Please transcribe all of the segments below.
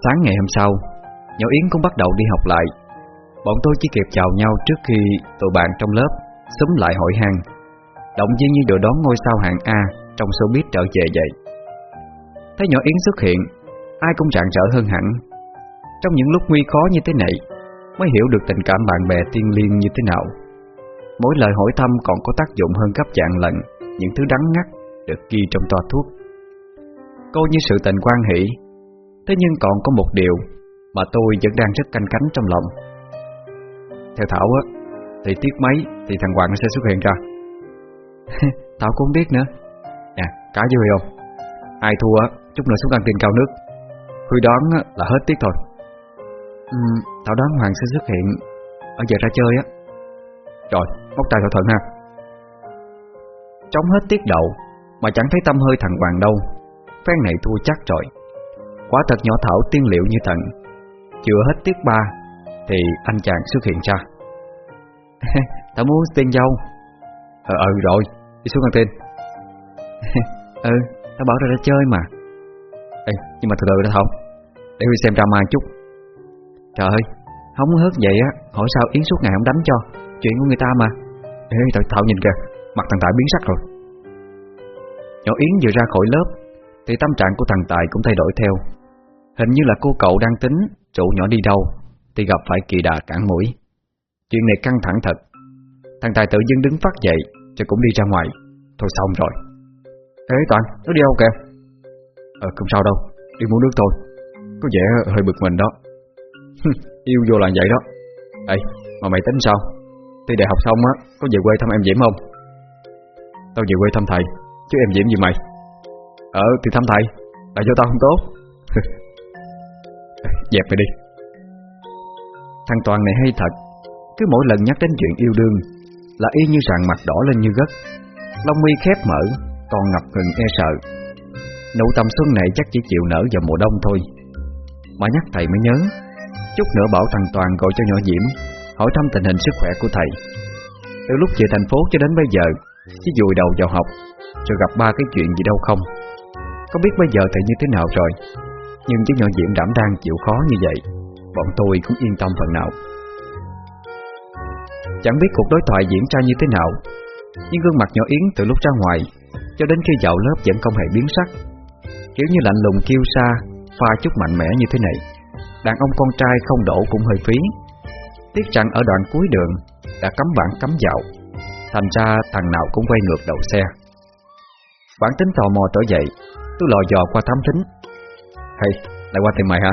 Sáng ngày hôm sau, Nhỏ Yến cũng bắt đầu đi học lại. Bọn tôi chỉ kịp chào nhau trước khi tụi bạn trong lớp Xúm lại hỏi han. Động viên như đội đón ngôi sao hạng A Trong showbiz trở về vậy. Thấy nhỏ Yến xuất hiện, Ai cũng rạng rỡ hơn hẳn. Trong những lúc nguy khó như thế này, Mới hiểu được tình cảm bạn bè tiên liên như thế nào. Mỗi lời hỏi thăm còn có tác dụng hơn gấp dạng lần Những thứ đắng ngắt được ghi trong toa thuốc. Cô như sự tình quan hỷ Thế nhưng còn có một điều Mà tôi vẫn đang rất canh cánh trong lòng. Theo Thảo á Thì tiết mấy thì thằng Hoàng sẽ xuất hiện ra. Thảo cũng không biết nữa. Nè, cá vui không? Ai thua á, chút nữa xuống căng tiền cao nước. Huy đoán là hết tiết thôi ừ, Thảo đoán Hoàng sẽ xuất hiện Ở giờ ra chơi á. Rồi, móc tay thỏa thuận ha. Trống hết tiết đậu Mà chẳng thấy tâm hơi thằng Hoàng đâu. Phen này thua chắc rồi. Quả thật nhỏ Thảo tiên liệu như thần. Chưa hết tiết ba Thì anh chàng xuất hiện ra Tao muốn tiên dâu. Ờ ừ rồi Đi xuống căng tin Ừ Tao bảo ra ra chơi mà. Ê nhưng mà từ từ đã không. Để Huy xem drama chút. Trời ơi Không hớt vậy á Hỏi sao Yến suốt ngày không đánh cho? Chuyện của người ta mà. Ê Thảo, Thảo nhìn kìa Mặt thằng Tài biến sắc rồi. Nhỏ Yến vừa ra khỏi lớp Thì tâm trạng của thằng Tài cũng thay đổi theo. Hình như là cô cậu đang tính chủ nhỏ đi đâu Thì gặp phải kỳ đà cản mũi. Chuyện này căng thẳng thật. Thằng Tài tự dưng đứng phát dậy Rồi cũng đi ra ngoài. Thôi xong rồi. Ê Toàn, nó đi đâu kìa? Ờ không sao đâu, đi mua nước thôi. Có vẻ hơi bực mình đó. Yêu vô là vậy đó. Ê, mà mày tính sao? Thì đại học xong á, có về quê thăm em Diễm không? Tao về quê thăm thầy Chứ em Diễm gì mày? Ờ thì thăm thầy Là cho tao không tốt. Dẹp mày đi. Thằng Toàn này hay thật. Cứ mỗi lần nhắc đến chuyện yêu đương Là y như rạng mặt đỏ lên như gất Lông mi khép mở Còn ngập ngừng e sợ. Nụ tầm xuân này chắc chỉ chịu nở vào mùa đông thôi. Mà nhắc thầy mới nhớ, Chút nữa bảo thằng Toàn gọi cho nhỏ Diễm, Hỏi thăm tình hình sức khỏe của thầy. Từ lúc về thành phố cho đến bây giờ, Chỉ vùi đầu vào học, Rồi gặp ba cái chuyện gì đâu không. Có biết bây giờ thầy như thế nào rồi? Nhưng với nhỏ Diễm đảm đang chịu khó như vậy, Bọn tôi cũng yên tâm phần nào. Chẳng biết cuộc đối thoại diễn ra như thế nào, Nhưng gương mặt nhỏ Yến từ lúc ra ngoài Cho đến khi vào lớp vẫn không hề biến sắc. Kiểu như lạnh lùng kêu xa, Pha chút mạnh mẽ như thế này, Đàn ông con trai không đổ cũng hơi phí. Tiếc rằng ở đoạn cuối đường Đã cấm bản cấm dạo, Thành ra thằng nào cũng quay ngược đầu xe. Bản tính tò mò trở dậy, Tôi lò dò qua thám thính. Hey, lại qua tìm mày hả?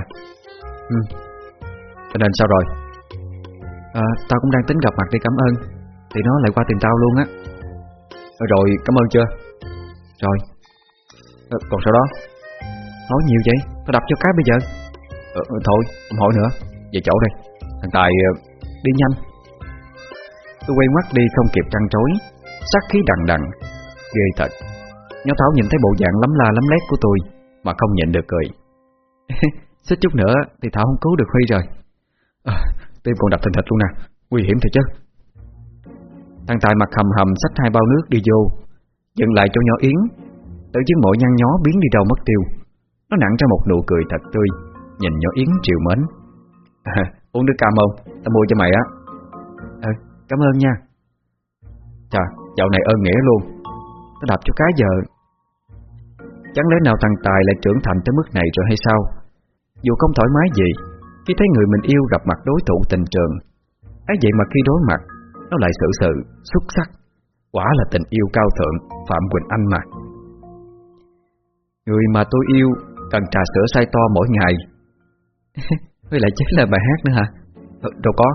Ừ. Tình hình sao rồi? À, tao cũng đang tính gặp mặt để cảm ơn. Thì nó lại qua tìm tao luôn á. Ờ, rồi, cảm ơn chưa? Rồi. À, Còn sau đó? Nói nhiều vậy, tao đập cho cái bây giờ. À, Thôi, không hỏi nữa. Về chỗ đây. Thằng Tài đi nhanh. Tôi quay mắt đi không kịp trăn trối. Sát khí đằng đằng. Ghê thật. Nhó Thảo nhìn thấy bộ dạng lắm la lắm lét của tôi Mà không nhịn được cười. Xích chút nữa thì Thảo không cứu được Huy rồi. À, Tim còn đập thành thịt luôn nè. Nguy hiểm thật chứ. Thằng Tài mặt hầm hầm xách hai bao nước đi vô Dừng lại cho nhỏ Yến. Tự chứng mỗi nhăn nhó biến đi đâu mất tiêu. Nó nặng ra một nụ cười thật tươi Nhìn nhỏ Yến triều mến. À, Uống nước cam không? Tao mua cho mày á. À, Cảm ơn nha. Chà, dạo này ơn nghĩa luôn. Tao đập cho cái giờ. Chẳng lẽ nào thằng Tài lại trưởng thành tới mức này rồi hay sao? Dù không thoải mái gì Khi thấy người mình yêu gặp mặt đối thủ tình trường ấy vậy mà khi đối mặt Nó lại xử sự, xuất sắc. Quả là tình yêu cao thượng Phạm Quỳnh Anh mà. Người mà tôi yêu Cần trà sữa say to mỗi ngày. Với lại chính là bài hát nữa hả? Ừ, Đâu có.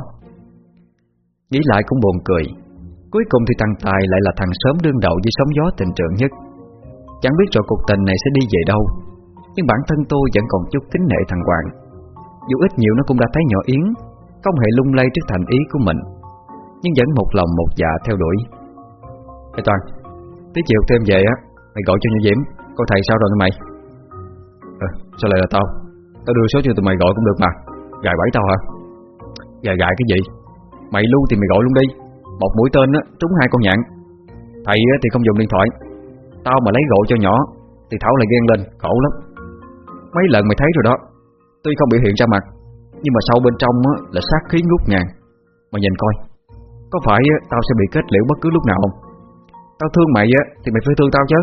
Nghĩ lại cũng buồn cười. Cuối cùng thì thằng Tài lại là thằng sớm đương đầu với sóng gió tình trường nhất. Chẳng biết rồi cuộc tình này sẽ đi về đâu. Nhưng bản thân tôi vẫn còn chút kính nể thằng Hoàng. Dù ít nhiều nó cũng đã thấy nhỏ Yến Không hề lung lay trước thành ý của mình Nhưng vẫn một lòng một dạ theo đuổi. Ê Toàn Tí chiều thêm về á Mày gọi cho Như Diễm Coi thầy sao rồi mày? Ờ sao lại là tao? Tao đưa số cho tụi mày gọi cũng được mà. Gài bẫy tao hả? Gài gài cái gì? Mày lưu thì mày gọi luôn đi. Một mũi tên á trúng hai con nhạn. Thầy á, thì không dùng điện thoại. Tao mà lấy gọi cho nhỏ Thì Thảo lại ghen lên khổ lắm. Mấy lần mày thấy rồi đó. Tuy không biểu hiện ra mặt, Nhưng mà sâu bên trong là sát khí ngút ngàn. Mà nhìn coi, Có phải tao sẽ bị kết liễu bất cứ lúc nào không? Tao thương mày, á, Thì mày phải thương tao chứ.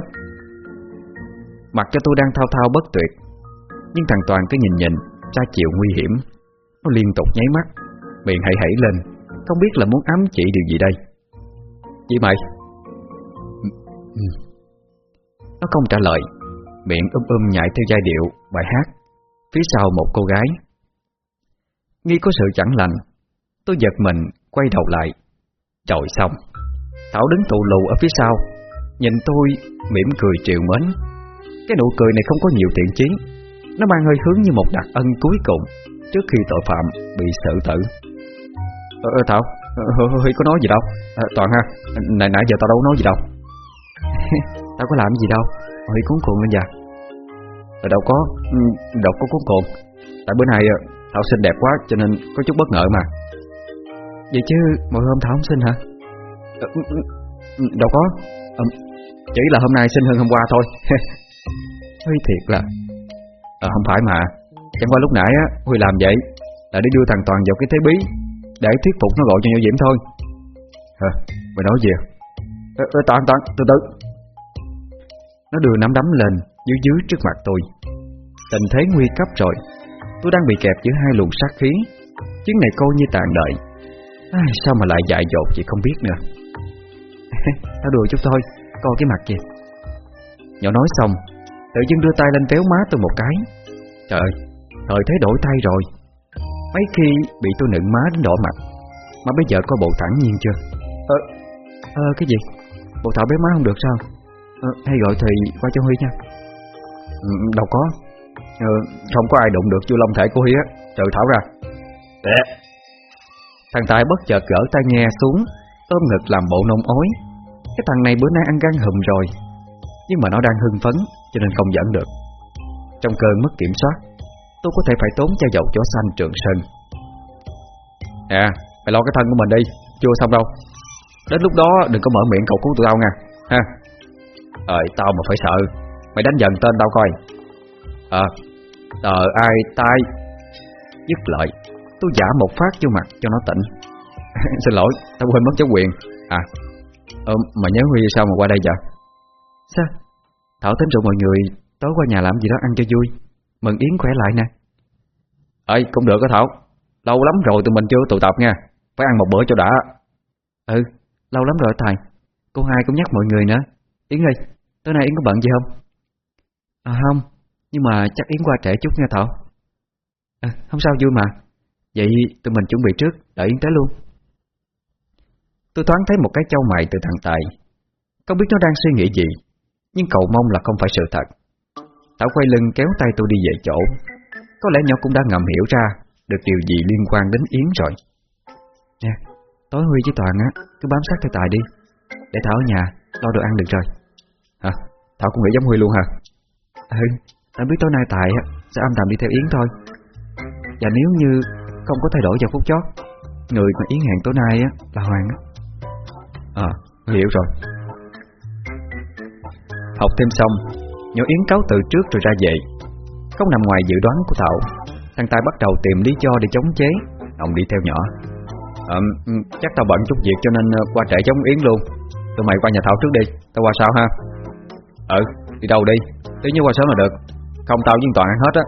Mặt cho tôi đang thao thao bất tuyệt, Nhưng thằng Toàn cứ nhìn nhìn tra chịu nguy hiểm. Nó liên tục nháy mắt, Miệng hãy hãy lên, Không biết là muốn ám chỉ điều gì đây. Chị mày. Ừ, ừ. Nó không trả lời. Miệng ôm ôm nhảy theo giai điệu Bài hát Phía sau một cô gái. Nghi có sự chẳng lành Tôi giật mình quay đầu lại. Trời xong Thảo đứng tụ lù ở phía sau Nhìn tôi mỉm cười triều mến. Cái nụ cười này không có nhiều tiện chí Nó mang hơi hướng như một đặc ân cuối cùng Trước khi tội phạm bị xử tử. Ờ, ờ Thảo ờ, Huy có nói gì đâu? À, Toàn ha Nãy nãy giờ tao đâu nói gì đâu. Tao có làm gì đâu. Huy cuốn cuồng lên dạ. Ờ đâu có ừ, Đâu có cuốn cuồng Tại bữa nay ờ, Thảo xinh đẹp quá cho nên có chút bất ngờ mà. Vậy chứ mỗi hôm Thảo không xinh hả? Ờ, ừ, ừ, đâu có. Ờ, chỉ là hôm nay xinh hơn hôm qua thôi. Huy thiệt là. À, Không phải mà. Chẳng qua lúc nãy á Huy làm vậy Là để đưa thằng Toàn vào cái thế bí Để thuyết phục nó gọi cho nhau Diễm thôi. Hả mày nói gì à? À, Toàn Toàn từ từ. Nó đưa nắm đấm lên Dưới dưới trước mặt tôi. Tình thế nguy cấp rồi. Tôi đang bị kẹp giữa hai luồng sát khí. Chuyến này coi như tàn đợi. À, Sao mà lại dại dột chị không biết nữa. Tao đùa chút thôi Coi cái mặt kìa. Nhỏ nói xong Tự dưng đưa tay lên véo má tôi một cái. Trời ơi Thời thế đổi tay rồi. Mấy khi bị tôi nựng má đến đỏ mặt Mà bây giờ có bộ thẳng nhiên chưa? Ờ. Ờ cái gì? Bộ thảo bé má không được sao ờ, Hay gọi thì qua cho Huy nha. Ừ, Đâu có. Ờ, Không có ai đụng được vô long thể của Huy á. Trừ Thảo ra. Để. Thằng Tài bất chợt gỡ tay nghe xuống Ôm ngực làm bộ nôn ói. Cái thằng này bữa nay ăn gan hùm rồi Nhưng mà nó đang hưng phấn Cho nên không dẫn được. Trong cơn mất kiểm soát Tôi có thể phải tốn cho dầu chó xanh trường sơn. À Mày lo cái thân của mình đi Chưa xong đâu. Đến lúc đó đừng có mở miệng cầu cứu tụi tao nha. Ha Ờ tao mà phải sợ. Mày đánh dần tên tao coi. Ờ Tờ ai tai. Dứt lợi Tôi giả một phát vô mặt cho nó tỉnh. Xin lỗi Tao quên mất cháu quyền. À ờ, Mà nhớ Huy sao mà qua đây vậy? Sao? Thảo tính rủ mọi người Tối qua nhà làm gì đó ăn cho vui. Mừng Yến khỏe lại nè. Ê cũng được đó Thảo. Lâu lắm rồi tụi mình chưa tụ tập nha. Phải ăn một bữa cho đã. Ừ lâu lắm rồi thầy Cô hai cũng nhắc mọi người nữa. Yến ơi tối nay Yến có bận gì không? À không, Nhưng mà chắc Yến qua trễ chút nha Thảo. À không sao, vui mà. Vậy tụi mình chuẩn bị trước, Đợi Yến tới luôn. Tôi thoáng thấy một cái châu mày từ thằng Tài. Không biết nó đang suy nghĩ gì, Nhưng cậu mong là không phải sự thật. Thảo quay lưng kéo tay tôi đi về chỗ. Có lẽ nhỏ cũng đã ngầm hiểu ra Được điều gì liên quan đến Yến rồi. Nè, Tối Huy với Toàn á, Cứ bám sát theo Tài đi. Để Thảo ở nhà, Lo đồ ăn được rồi. Hả? Thảo cũng nghĩ giống Huy luôn hả? Ừ Tao biết tối nay Tài á Sẽ âm thầm đi theo Yến thôi. Và nếu như Không có thay đổi vào phút chót Người mà Yến hẹn tối nay á Là Hoàng á. Ờ hiểu rồi. Học thêm xong Nhỏ Yến cáo từ trước rồi ra về. Không nằm ngoài dự đoán của Thảo Thằng Tài bắt đầu tìm lý do để chống chế. Ông đi theo nhỏ. À, Chắc tao bận chút việc cho nên ờ, qua trễ chống Yến luôn. Tụi mày qua nhà Thảo trước đi Tao qua sau ha Ừ đi đâu đi? Tí như qua sớm là được. Không tao với Toàn ăn hết á.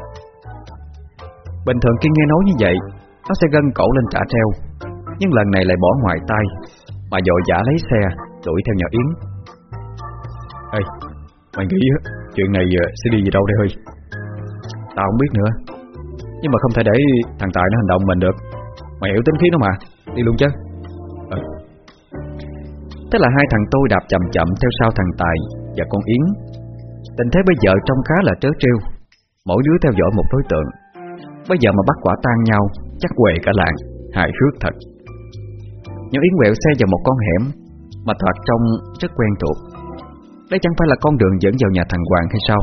Bình thường khi nghe nói như vậy, Nó sẽ gân cổ lên trả treo. Nhưng lần này lại bỏ ngoài tay, Mà dội giả lấy xe, Đuổi theo nhỏ Yến. Ê, Mày nghĩ chuyện này sẽ đi về đâu đây Huy? Tao không biết nữa. Nhưng mà không thể để thằng Tài nó hành động mình được. Mày hiểu tính khí nó mà, Đi luôn chứ. Ừ. Thế là hai thằng tôi đạp chậm chậm theo sau thằng Tài và con Yến. Tình thế bây giờ trông khá là trớ trêu. Mỗi đứa theo dõi một đối tượng. Bây giờ mà bắt quả tan nhau Chắc quề cả làng Hài hước thật. Nhỏ Yến quẹo xe vào một con hẻm Mà thoạt trông rất quen thuộc đây chẳng phải là con đường dẫn vào nhà thằng Hoàng hay sao?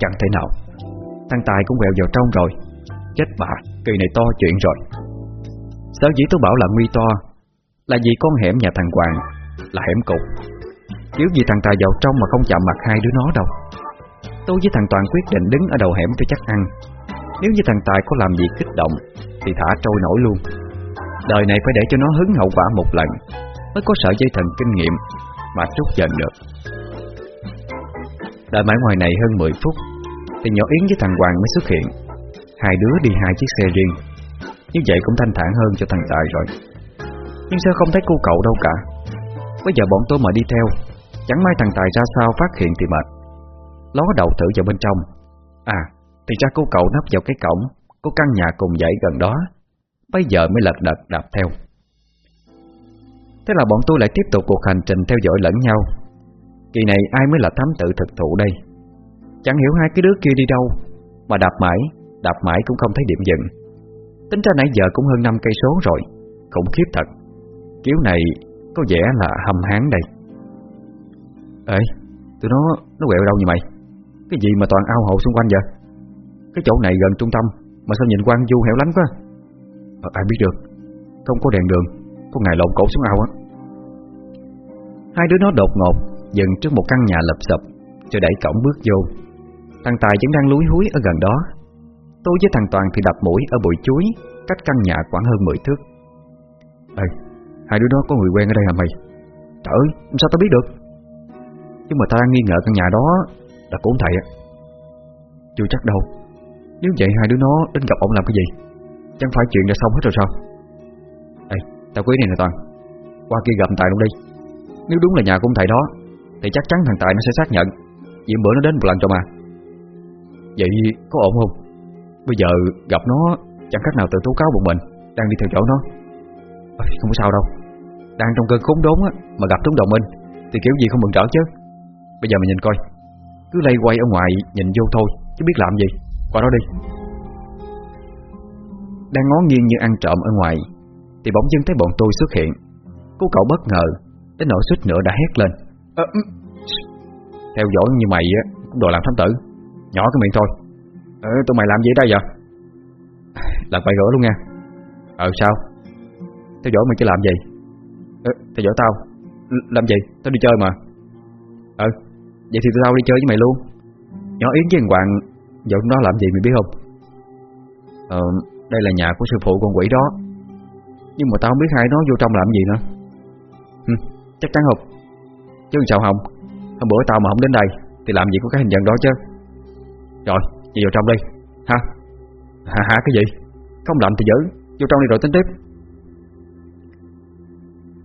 Chẳng thể nào. Thằng Tài cũng quẹo vào trong rồi. Chết bà, kỳ này to chuyện rồi. Sở dĩ tôi bảo là nguy to Là vì con hẻm nhà thằng Hoàng Là hẻm cục nếu gì thằng Tài vào trong mà không chạm mặt hai đứa nó đâu. Tôi với thằng Toàn quyết định đứng ở đầu hẻm cho chắc ăn. Nếu như thằng Tài có làm gì kích động, Thì thả trôi nổi luôn. Đời này phải để cho nó hứng hậu quả một lần, Mới có sợi dây thần kinh nghiệm Mà trút dần được. Đợi mãi ngoài này hơn 10 phút, Thì nhỏ Yến với thằng Hoàng mới xuất hiện. Hai đứa đi hai chiếc xe riêng. Như vậy cũng thanh thản hơn cho thằng Tài rồi. Nhưng sao không thấy cô cậu đâu cả? Bây giờ bọn tôi mà đi theo Chẳng may thằng Tài ra sao phát hiện thì mệt. Ló đầu thử vào bên trong. À Thì ra cô cậu nấp vào cái cổng, Có căn nhà cùng dãy gần đó. Bây giờ mới lật đật đạp theo. Thế là bọn tôi lại tiếp tục cuộc hành trình theo dõi lẫn nhau. Kỳ này ai mới là thám tử thực thụ đây? Chẳng hiểu hai cái đứa kia đi đâu, Mà đạp mãi Đạp mãi cũng không thấy điểm dừng. Tính ra nãy giờ cũng hơn 5 cây số rồi, Khủng khiếp thật. Kiểu này có vẻ là hầm hán đây. Ê Tụi nó nó quẹo đâu vậy mày? Cái gì mà toàn ao hồ xung quanh vậy? Cái chỗ này gần trung tâm Mà sao nhìn quang du hẻo lánh quá? À, Ai biết được Không có đèn đường Có ngày lộn cổ xuống ao á. Hai đứa nó đột ngột Dừng trước một căn nhà lập sập Rồi đẩy cổng bước vô. Thằng Tài vẫn đang lúi húi ở gần đó. Tôi với thằng Toàn thì đập mũi ở bụi chuối Cách căn nhà khoảng hơn 10 thước. Ê Hai đứa đó có người quen ở đây hả mày? Trời ơi sao tao biết được? Nhưng mà ta đang nghi ngờ căn nhà đó Là của ông thầy á. Chưa chắc đâu. Nếu vậy hai đứa nó đến gặp ông làm cái gì? Chẳng phải chuyện đã xong hết rồi sao? Ê tao quý này nè Toàn. Qua kia gặp Tài luôn đi. Nếu đúng là nhà của ông thầy đó Thì chắc chắn thằng Tài nó sẽ xác nhận Vì bữa nó đến một lần cho mà. Vậy có ổn không? Bây giờ gặp nó Chẳng cách nào tự tố cáo một mình Đang đi theo chỗ nó. À, Không có sao đâu. Đang trong cơn khốn đốn á Mà gặp Tuấn đồng minh Thì kiểu gì không mừng rỡ chứ? Bây giờ mình nhìn coi. Cứ lay quay ở ngoài nhìn vô thôi Chứ biết làm gì. Qua đó đi. Đang ngó nghiêng như ăn trộm ở ngoài Thì bỗng dưng thấy bọn tôi xuất hiện. Cô cậu bất ngờ Đến nỗi suýt nữa đã hét lên. À, Theo dõi như mày á Cũng đồ làm thám tử. Nhỏ cái miệng thôi. Ờ tụi mày làm gì đây vậy? Làm bài gỡ luôn nha. Ờ sao? Theo dõi mày chứ làm gì? Ờ. Theo dõi tao. L Làm gì? Tao đi chơi mà. Ờ Vậy thì tao đi chơi với mày luôn. Nhỏ Yến với thằng Hoàng Giờ nó làm gì mày biết không? Ờ Đây là nhà của sư phụ con quỷ đó. Nhưng mà tao không biết hai nó vô trong làm gì nữa. Hừ, Chắc chắn không. Chứ sao không? Hôm bữa tao mà không đến đây Thì làm gì có cái hình dạng đó chứ? Rồi Đi vào trong đi. Ha? Hả hả cái gì? Không lạnh thì giữ Vô trong đi rồi tính tiếp.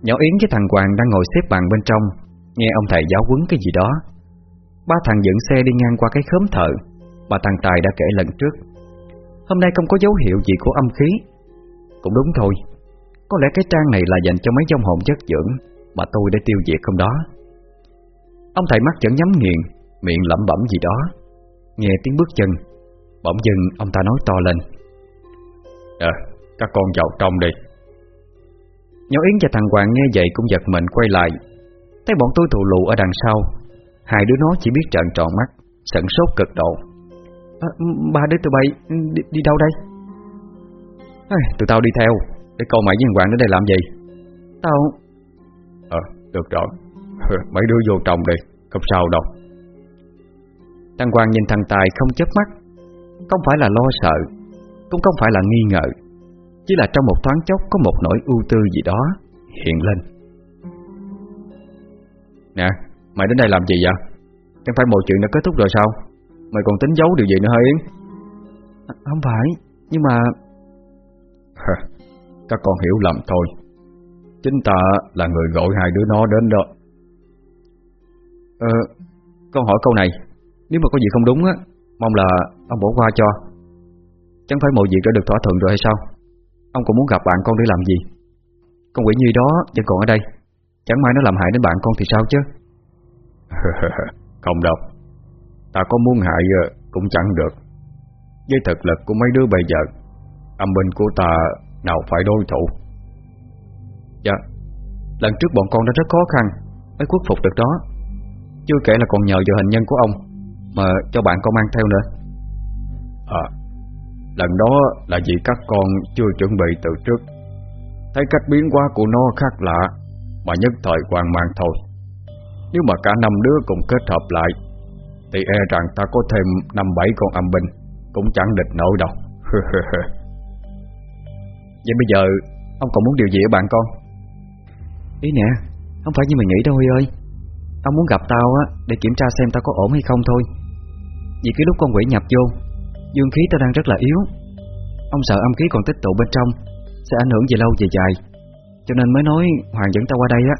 Nhỏ Yến với thằng Hoàng đang ngồi xếp bằng bên trong Nghe ông thầy giáo quấn cái gì đó. Ba thằng dựng xe đi ngang qua cái khóm thợ. Mà thằng Tài đã kể lần trước. Hôm nay không có dấu hiệu gì của âm khí. Cũng đúng thôi. Có lẽ cái trang này là dành cho mấy trong hồn chất dưỡng Mà tôi đã tiêu diệt không đó. Ông thầy mắt vẫn nhắm nghiền Miệng lẩm bẩm gì đó. Nghe tiếng bước chân Bỗng dưng ông ta nói to lên. Ờ, các con vào trong đi. Nhỏ Yến và thằng Hoàng nghe vậy cũng giật mình quay lại. Thấy bọn tôi thù lù ở đằng sau Hai đứa nó chỉ biết trợn tròn mắt Sận sốt cực độ. À, Ba đứa tụi bay đi, đi đâu đây? À, Tụi tao đi theo. Để coi mày với Hoàng đến đây làm gì? Tao Ờ, được rồi. Mấy đứa vô trong đi Không sao đâu. Thằng Hoàng nhìn thằng Tài không chớp mắt. Không phải là lo sợ Cũng không phải là nghi ngờ. Chỉ là trong một thoáng chốc có một nỗi ưu tư gì đó Hiện lên. Nè Mày đến đây làm gì vậy? Chẳng phải mọi chuyện đã kết thúc rồi sao? Mày còn tính giấu điều gì nữa hả Yến? À, Không phải Nhưng mà Các con hiểu lầm thôi. Chính ta là người gọi hai đứa nó đến đó. Ờ Con hỏi câu này. Nếu mà có gì không đúng á Mong là ông bỏ qua cho. Chẳng phải mọi việc đã được thỏa thuận rồi hay sao? Ông cũng muốn gặp bạn con để làm gì? Con quỷ nhi đó vẫn còn ở đây. Chẳng may nó làm hại đến bạn con thì sao chứ Không đâu. Ta có muốn hại ờ, cũng chẳng được. Với thực lực của mấy đứa bây giờ, Âm binh của ta nào phải đối thủ? Dạ Lần trước bọn con đã rất khó khăn Mới khuất phục được đó. Chưa kể là còn nhờ vào hình nhân của ông Mà cho bạn con mang theo nữa. À Lần đó là vì các con chưa chuẩn bị từ trước. Thấy cách biến hóa của nó khác lạ Mà nhất thời hoang mang thôi. Nếu mà cả năm đứa cùng kết hợp lại, Thì e rằng ta có thêm năm bảy con âm binh, Cũng chẳng địch nổi đâu. Vậy bây giờ, Ông còn muốn điều gì ở bạn con? Ý nè, Không phải như mày nghĩ đâu Huy ơi. Ông muốn gặp tao á, Để kiểm tra xem tao có ổn hay không thôi. Vì cái lúc con quỷ nhập vô, Dương khí tao đang rất là yếu. Ông sợ âm khí còn tích tụ bên trong, Sẽ ảnh hưởng về lâu về dài. Cho nên mới nói Hoàng dẫn tao qua đây á.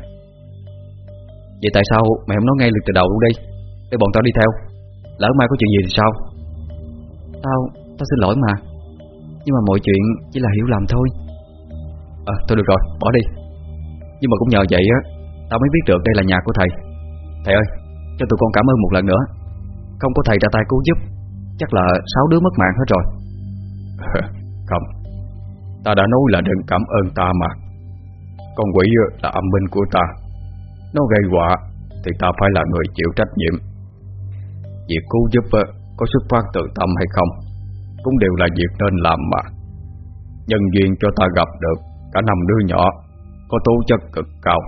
Vậy tại sao mày không nói ngay từ đầu luôn đi Để bọn tao đi theo. Lỡ mai có chuyện gì thì sao? Tao, tao xin lỗi mà. Nhưng mà mọi chuyện chỉ là hiểu lầm thôi. À thôi được rồi, bỏ đi. Nhưng mà cũng nhờ vậy á Tao mới biết được đây là nhà của thầy. Thầy ơi, cho tụi con cảm ơn một lần nữa. Không có thầy ra tay cứu giúp Chắc là sáu đứa mất mạng hết rồi. Không Ta đã nói là đừng cảm ơn ta mà. Con quỷ là âm binh của ta nó gây họa, Thì ta phải là người chịu trách nhiệm. Việc cứu giúp ờ, có xuất phát từ tâm hay không, Cũng đều là việc nên làm mà. Nhân duyên cho ta gặp được Cả năm đứa nhỏ, Có tố chất cực cao,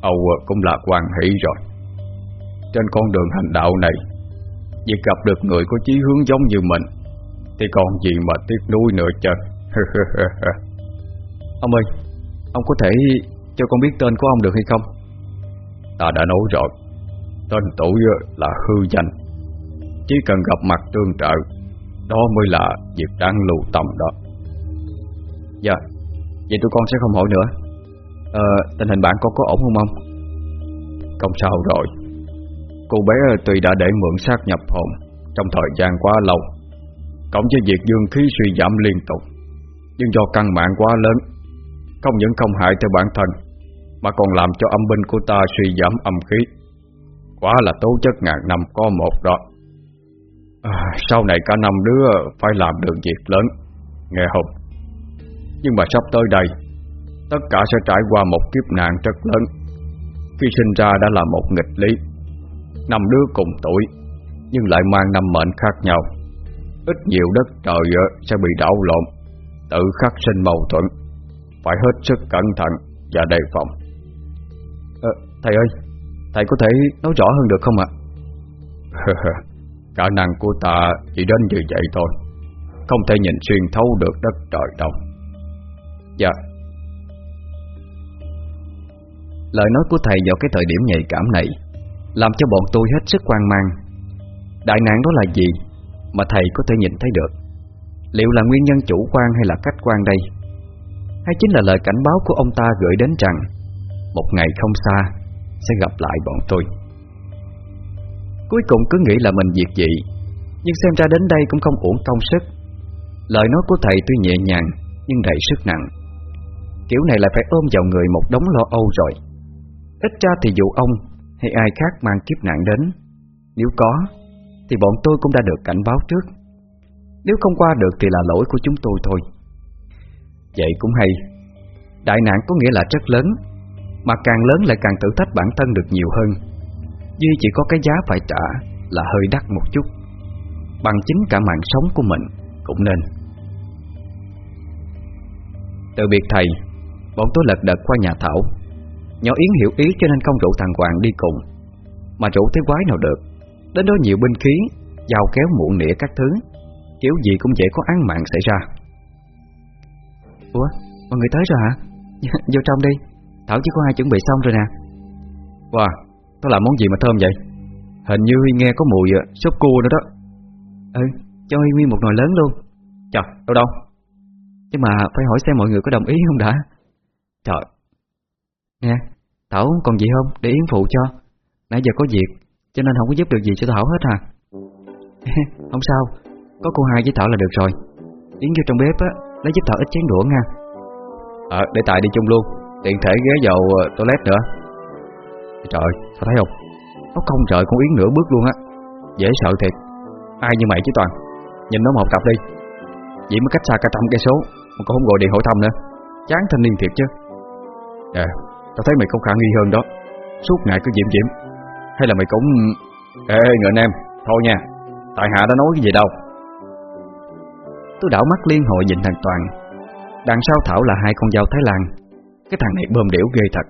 Âu ờ, cũng là quan hỷ rồi. Trên con đường hành đạo này, Việc gặp được người có chí hướng giống như mình, Thì còn gì mà tiếc nuối nữa chứ. Ông ơi, Ông có thể cho con biết tên của ông được hay không? Ta đã nói rồi. Tên tuổi ờ, là hư danh. Chỉ cần gặp mặt tương trợ Đó mới là việc đáng lưu tâm đó. Dạ. Vậy tụi con sẽ không hỏi nữa. À, tình hình bạn con có ổn không ông? Không sao rồi. Cô bé ờ, tuy đã để mượn xác nhập hồn Trong thời gian quá lâu Cộng với việc dương khí suy giảm liên tục Nhưng do căn mạng quá lớn Không những không hại cho bản thân mà còn làm cho âm binh của ta suy giảm âm khí. Quá là tố chất ngàn năm có một đó. À, Sau này cả năm đứa phải làm được việc lớn Nghe không? Nhưng mà sắp tới đây Tất cả sẽ trải qua một kiếp nạn rất lớn. Khi sinh ra đã là một nghịch lý. Năm đứa cùng tuổi Nhưng lại mang năm mệnh khác nhau. Ít nhiều đất trời sẽ bị đảo lộn Tự khắc sinh mâu thuẫn. Phải hết sức cẩn thận Và đề phòng. Thầy ơi Thầy có thể nói rõ hơn được không ạ? Khả năng của ta chỉ đến như vậy thôi. Không thể nhìn xuyên thấu được đất trời đâu. Dạ. Lời nói của thầy vào cái thời điểm nhạy cảm này Làm cho bọn tôi hết sức quan mang. Đại nạn đó là gì Mà thầy có thể nhìn thấy được? Liệu là nguyên nhân chủ quan hay là khách quan đây? Hay chính là lời cảnh báo của ông ta gửi đến rằng Một ngày không xa sẽ gặp lại bọn tôi. Cuối cùng cứ nghĩ là mình diệt dị, Nhưng xem ra đến đây cũng không uổng công sức. Lời nói của thầy tuy nhẹ nhàng, Nhưng đầy sức nặng. Kiểu này lại phải ôm vào người một đống lo âu rồi. Ít ra thì dù ông hay ai khác mang kiếp nạn đến, Nếu có, Thì bọn tôi cũng đã được cảnh báo trước. Nếu không qua được thì là lỗi của chúng tôi thôi. Vậy cũng hay. Đại nạn có nghĩa là rất lớn. Mà càng lớn lại càng tự thách bản thân được nhiều hơn. Duy chỉ có cái giá phải trả Là hơi đắt một chút. Bằng chính cả mạng sống của mình Cũng nên. Từ biệt thầy Bọn tôi lật đật qua nhà Thảo. Nhỏ Yến hiểu ý cho nên không rủ thằng Hoàng đi cùng, Mà rủ thế quái nào được. Đến đó nhiều binh khí, Dao kéo muộn nĩa các thứ, Kiểu gì cũng dễ có án mạng xảy ra. Ủa, Mọi người tới rồi hả? Vô trong đi. Thảo chỉ có hai chuẩn bị xong rồi nè. Wow, Tao làm món gì mà thơm vậy? Hình như Huy nghe có mùi ờ, sốt cua nữa đó. Ừ Cho Huy nguyên một nồi lớn luôn. Trời, đâu đâu? Nhưng mà phải hỏi xem mọi người có đồng ý không đã. Trời. Nè Thảo còn gì không? Để Yến phụ cho. Nãy giờ có việc, Cho nên không có giúp được gì cho Thảo hết à. hả Không sao, Có cô hai với Thảo là được rồi. Yến vô trong bếp á, Lấy giúp Thảo ít chén đũa nha. Ờ để Tài đi chung luôn. Tiện thể ghé vào ờ, toilet nữa. Trời sao thấy không? Nó không trời con Yến nửa bước luôn á. Dễ sợ thiệt. Ai như mày chứ Toàn? Nhìn nó một cặp đi. Vậy mới cách xa cả trăm cây số, Mà còn không gọi điện hỏi thăm nữa. Chán thanh niên thiệt chứ. À Tao thấy mày không khả nghi hơn đó. Suốt ngày cứ diễm diễm. Hay là mày cũng Ê ngựa em, Thôi nha. Tại hạ đã nói cái gì đâu. Tôi đảo mắt liên hội nhìn thằng Toàn. Đằng sau Thảo là hai con dao Thái Lan. Cái thằng này bơm điểu ghê thật.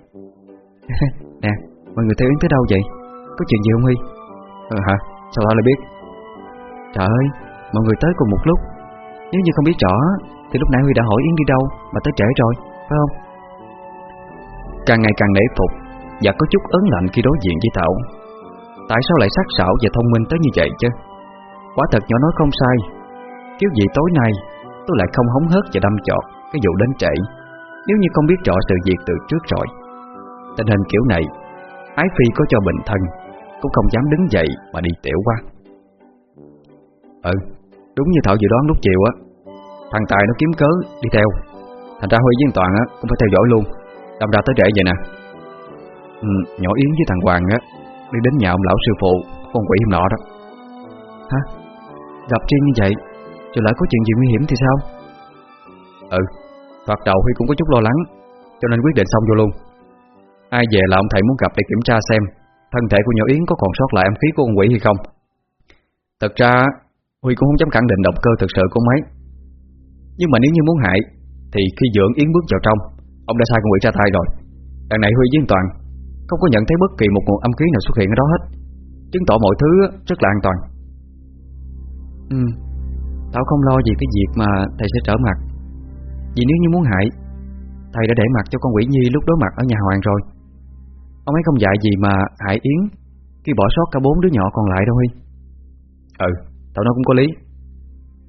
Nè Mọi người theo Yến tới đâu vậy? Có chuyện gì không Huy? Ờ, Hả? Sao tao lại biết? Trời ơi Mọi người tới cùng một lúc. Nếu như không biết rõ Thì lúc nãy Huy đã hỏi Yến đi đâu Mà tới trễ rồi, phải không? Càng ngày càng nể phục Và có chút ấn lạnh khi đối diện với Thảo. Tại sao lại sắc sảo và thông minh tới như vậy chứ? Quả thật nhỏ nói không sai. Kiểu gì tối nay Tôi lại không hóng hớt và đâm chọt Cái vụ đến trễ. Nếu như không biết rõ sự việc từ trước rồi Tình hình kiểu này Ái Phi có cho bình thân Cũng không dám đứng dậy mà đi tiểu qua. Ừ Đúng như Thảo dự đoán lúc chiều á Thằng Tài nó kiếm cớ đi theo. Thành ra Huy với Toàn á cũng phải theo dõi luôn. Đâm ra tới trễ vậy nè. Ừ, Nhỏ Yến với thằng Hoàng á Đi đến nhà ông lão sư phụ Con quỷ hôm nọ đó. Hả? Gặp riêng như vậy Rồi lại có chuyện gì nguy hiểm thì sao? Ừ. Thoạt đầu Huy cũng có chút lo lắng Cho nên quyết định xong vô luôn. Ai về là ông thầy muốn gặp để kiểm tra xem Thân thể của nhỏ Yến có còn sót lại âm khí của con quỷ hay không. Thật ra Huy cũng không dám khẳng định động cơ thực sự của máy, Nhưng mà nếu như muốn hại Thì khi dưỡng Yến bước vào trong Ông đã sai con quỷ ra tay rồi. Đằng này Huy với Toàn Không có nhận thấy bất kỳ một nguồn âm khí nào xuất hiện ở đó hết. Chứng tỏ mọi thứ rất là an toàn. Ừ Tao không lo gì cái việc mà thầy sẽ trở mặt. Vì nếu như muốn hại Thầy đã để mặt cho con quỷ nhi lúc đối mặt ở nhà Hoàng rồi. Ông ấy không dạy gì mà hại Yến Khi bỏ sót cả bốn đứa nhỏ còn lại đâu Huy. Ừ, tao nói cũng có lý.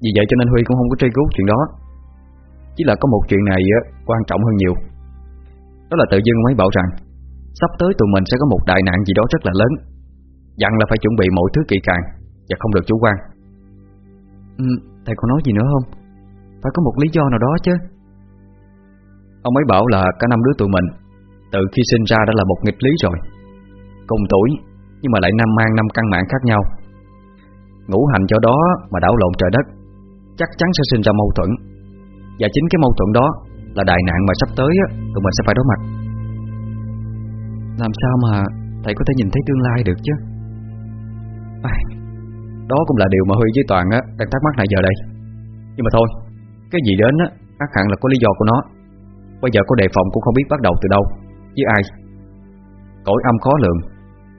Vì vậy cho nên Huy cũng không có truy cứu chuyện đó. Chỉ là có một chuyện này quan trọng hơn nhiều. Đó là tự dưng mấy bảo rằng Sắp tới tụi mình sẽ có một đại nạn gì đó rất là lớn. Dặn là phải chuẩn bị mọi thứ kỹ càng Và không được chủ quan. Ừ, Thầy còn nói gì nữa không? Phải có một lý do nào đó chứ Ông ấy bảo là cả năm đứa tụi mình Từ khi sinh ra đã là một nghịch lý rồi. Cùng tuổi Nhưng mà lại năm mang năm căn mạng khác nhau. Ngũ hành cho đó mà đảo lộn trời đất Chắc chắn sẽ sinh ra mâu thuẫn. Và chính cái mâu thuẫn đó Là đại nạn mà sắp tới Tụi mình sẽ phải đối mặt. Làm sao mà Thầy có thể nhìn thấy tương lai được chứ? À, Đó cũng là điều mà Huy với Toàn á, đang thắc mắc này giờ đây. Nhưng mà thôi Cái gì đến á, ác hẳn là có lý do của nó Bây giờ có đề phòng cũng không biết bắt đầu từ đâu. Với ai? Cõi âm khó lượng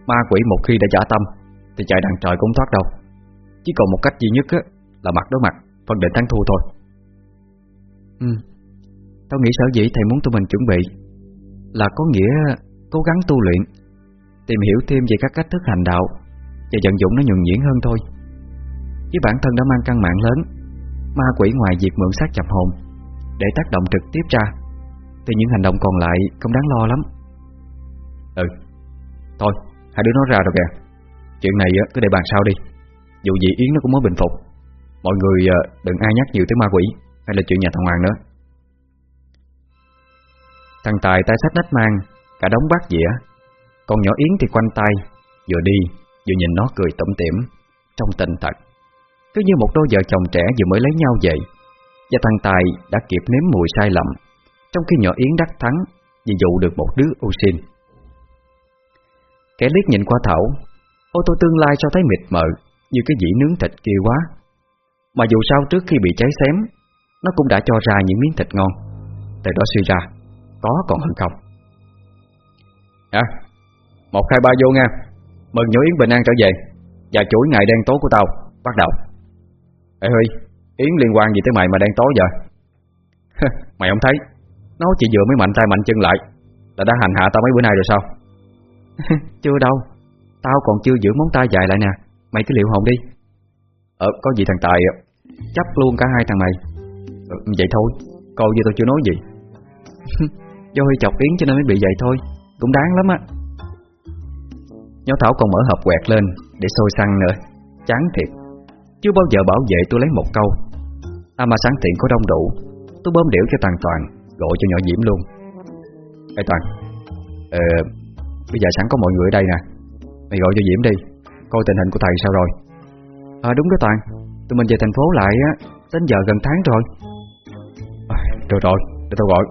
Ma quỷ một khi đã trả tâm Thì chạy đằng trời cũng thoát đâu. Chỉ còn một cách duy nhất á, là mặt đối mặt Phân định thắng thua thôi. Ừ. Tao nghĩ sở dĩ thầy muốn tụi mình chuẩn bị Là có nghĩa Cố gắng tu luyện Tìm hiểu thêm về các cách thức hành đạo Và vận dụng nó nhuần nhuyễn hơn thôi. Với bản thân đã mang căn mạng lớn Ma quỷ ngoài việc mượn xác chập hồn Để tác động trực tiếp ra thì những hành động còn lại không đáng lo lắm. Ừ. Thôi, hai đứa nói ra rồi kìa. Chuyện này cứ để bàn sau đi. Dù gì Yến nó cũng mới bình phục. Mọi người ờ, đừng ai nhắc nhiều tới ma quỷ, Hay là chuyện nhà thằng Hoàng nữa. Thằng Tài tay sách nách mang, Cả đống bát dĩa. Còn nhỏ Yến thì quanh tay, Vừa đi, vừa nhìn nó cười tủm tỉm, Trong tình thật. Cứ như một đôi vợ chồng trẻ vừa mới lấy nhau vậy, Và thằng Tài đã kịp nếm mùi sai lầm. Trong khi nhỏ Yến đắc thắng Vì dụ được một đứa ô xin Kẻ liếc nhìn qua Thảo, Ô tô tương lai sao thấy mịt mờ Như cái dĩ nướng thịt kia quá. Mà dù sao trước khi bị cháy xém, Nó cũng đã cho ra những miếng thịt ngon. Từ đó suy ra, Có còn hơn không? À Một khai ba vô nha. Mừng nhỏ Yến bình an trở về, Và chuỗi ngày đen tối của tao. Bắt đầu. Ê Huy, Yến liên quan gì tới mày mà đen tối vậy? Mày không thấy. Nó chỉ vừa mới mạnh tay mạnh chân lại Là đã hành hạ tao mấy bữa nay rồi sao? Chưa đâu. Tao còn chưa giữ móng tay dài lại nè. Mày cứ liệu hồn đi. Ờ có gì thằng Tài Chắc luôn cả hai thằng mày. Ừ, Vậy thôi Coi như tao chưa nói gì. Do Huy chọc Yến cho nên mới bị vậy thôi. Cũng đáng lắm á. Nhỏ Thảo còn mở hộp quẹt lên Để sôi xăng nữa. Chán thiệt. Chưa bao giờ bảo vệ tôi lấy một câu. À mà sáng tiện có đông đủ Tôi bơm điểu cho Toàn Toàn Gọi cho nhỏ Diễm luôn. Ê Toàn Ờ Bây giờ sẵn có mọi người ở đây nè. Mày gọi cho Diễm đi Coi tình hình của thầy sao rồi. À đúng đó Toàn Tụi mình về thành phố lại á Đến giờ gần tháng rồi. À, Rồi rồi Để tao gọi.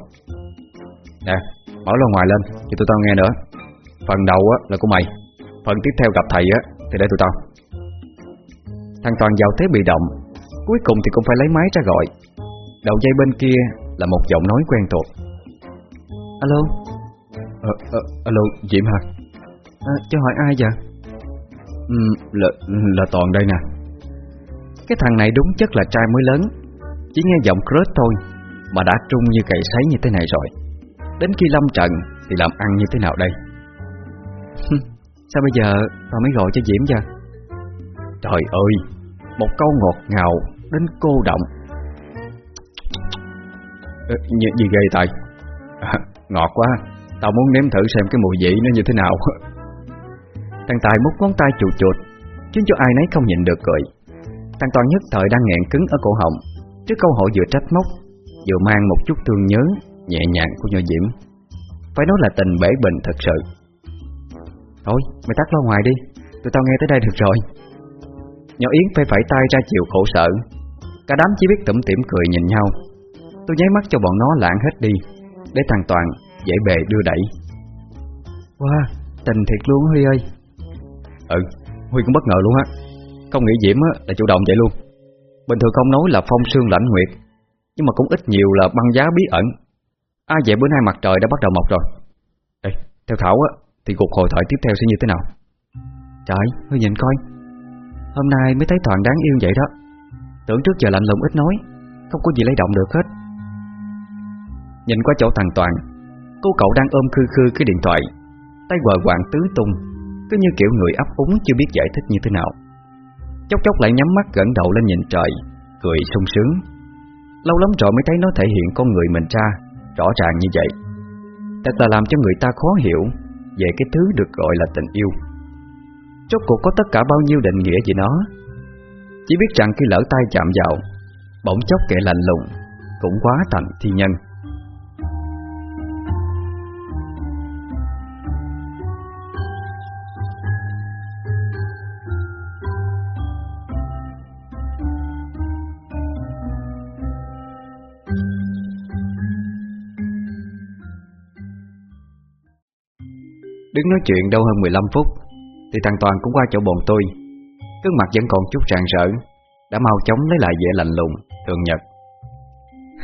Nè Mở loa ngoài lên Cho tụi tao nghe nữa. Phần đầu á là của mày. Phần tiếp theo gặp thầy á Thì để tụi tao. Thằng Toàn vào thế bị động Cuối cùng thì cũng phải lấy máy ra gọi. Đầu dây bên kia là một giọng nói quen thuộc. Alo? Ờ, ờ, Alo Diễm hả? À, Cho hỏi ai vậy? Ừ, là, là Toàn đây nè. Cái thằng này đúng chất là trai mới lớn Chỉ nghe giọng crớt thôi Mà đã trung như cày sấy như thế này rồi. Đến khi lâm trận Thì làm ăn như thế nào đây? Sao bây giờ tao mới gọi cho Diễm chưa Trời ơi Một câu ngọt ngào Đến cô động như gì ghê tài? À, Ngọt quá. Tao muốn nếm thử xem cái mùi vị nó như thế nào. Thằng Tài múc ngón tay chuột chuột Khiến cho ai nấy không nhịn được cười. Thằng Toàn nhất thời đang nghẹn cứng ở cổ họng Trước câu hỏi vừa trách móc Vừa mang một chút thương nhớ Nhẹ nhàng của Nho Diễm. Phải nói là tình bể bình thật sự. Thôi mày tắt lo ngoài đi Tụi tao nghe tới đây được rồi. Nhỏ Yến phải phải tay ra chịu khổ sở. Cả đám chỉ biết tủm tỉm cười nhìn nhau. Tôi nháy mắt cho bọn nó lãng hết đi Để thằng Toàn dễ bề đưa đẩy. Wow, tình thiệt luôn Huy ơi. Ừ, Huy cũng bất ngờ luôn á. Không nghĩ Diễm á, là chủ động vậy luôn. Bình thường không nói là phong sương lãnh nguyệt Nhưng mà cũng ít nhiều là băng giá bí ẩn. Ai vậy bữa nay mặt trời đã bắt đầu mọc rồi? Ê, theo Thảo á Thì cuộc hội thoại tiếp theo sẽ như thế nào? Trời, Huy nhìn coi. Hôm nay mới thấy Toàn đáng yêu vậy đó. Tưởng trước giờ lạnh lùng ít nói Không có gì lấy động được hết. Nhìn qua chỗ thằng Toàn, Cô cậu đang ôm khư khư cái điện thoại, Tay quờ quạng tứ tung, Cứ như kiểu người ấp úng chưa biết giải thích như thế nào. Chốc chốc lại nhắm mắt gần đầu lên nhìn trời, Cười sung sướng. Lâu lắm rồi mới thấy nó thể hiện con người mình ra, Rõ ràng như vậy. Thật là làm cho người ta khó hiểu Về cái thứ được gọi là tình yêu. Rốt cuộc có tất cả bao nhiêu định nghĩa về nó? Chỉ biết rằng khi lỡ tay chạm vào, Bỗng chốc kẻ lạnh lùng Cũng quá thành thi nhân. Đứng nói chuyện đâu hơn 15 phút Thì thằng Toàn cũng qua chỗ bọn tôi. Cơn mặt vẫn còn chút rạng rỡ Đã mau chóng lấy lại vẻ lạnh lùng Thường nhật.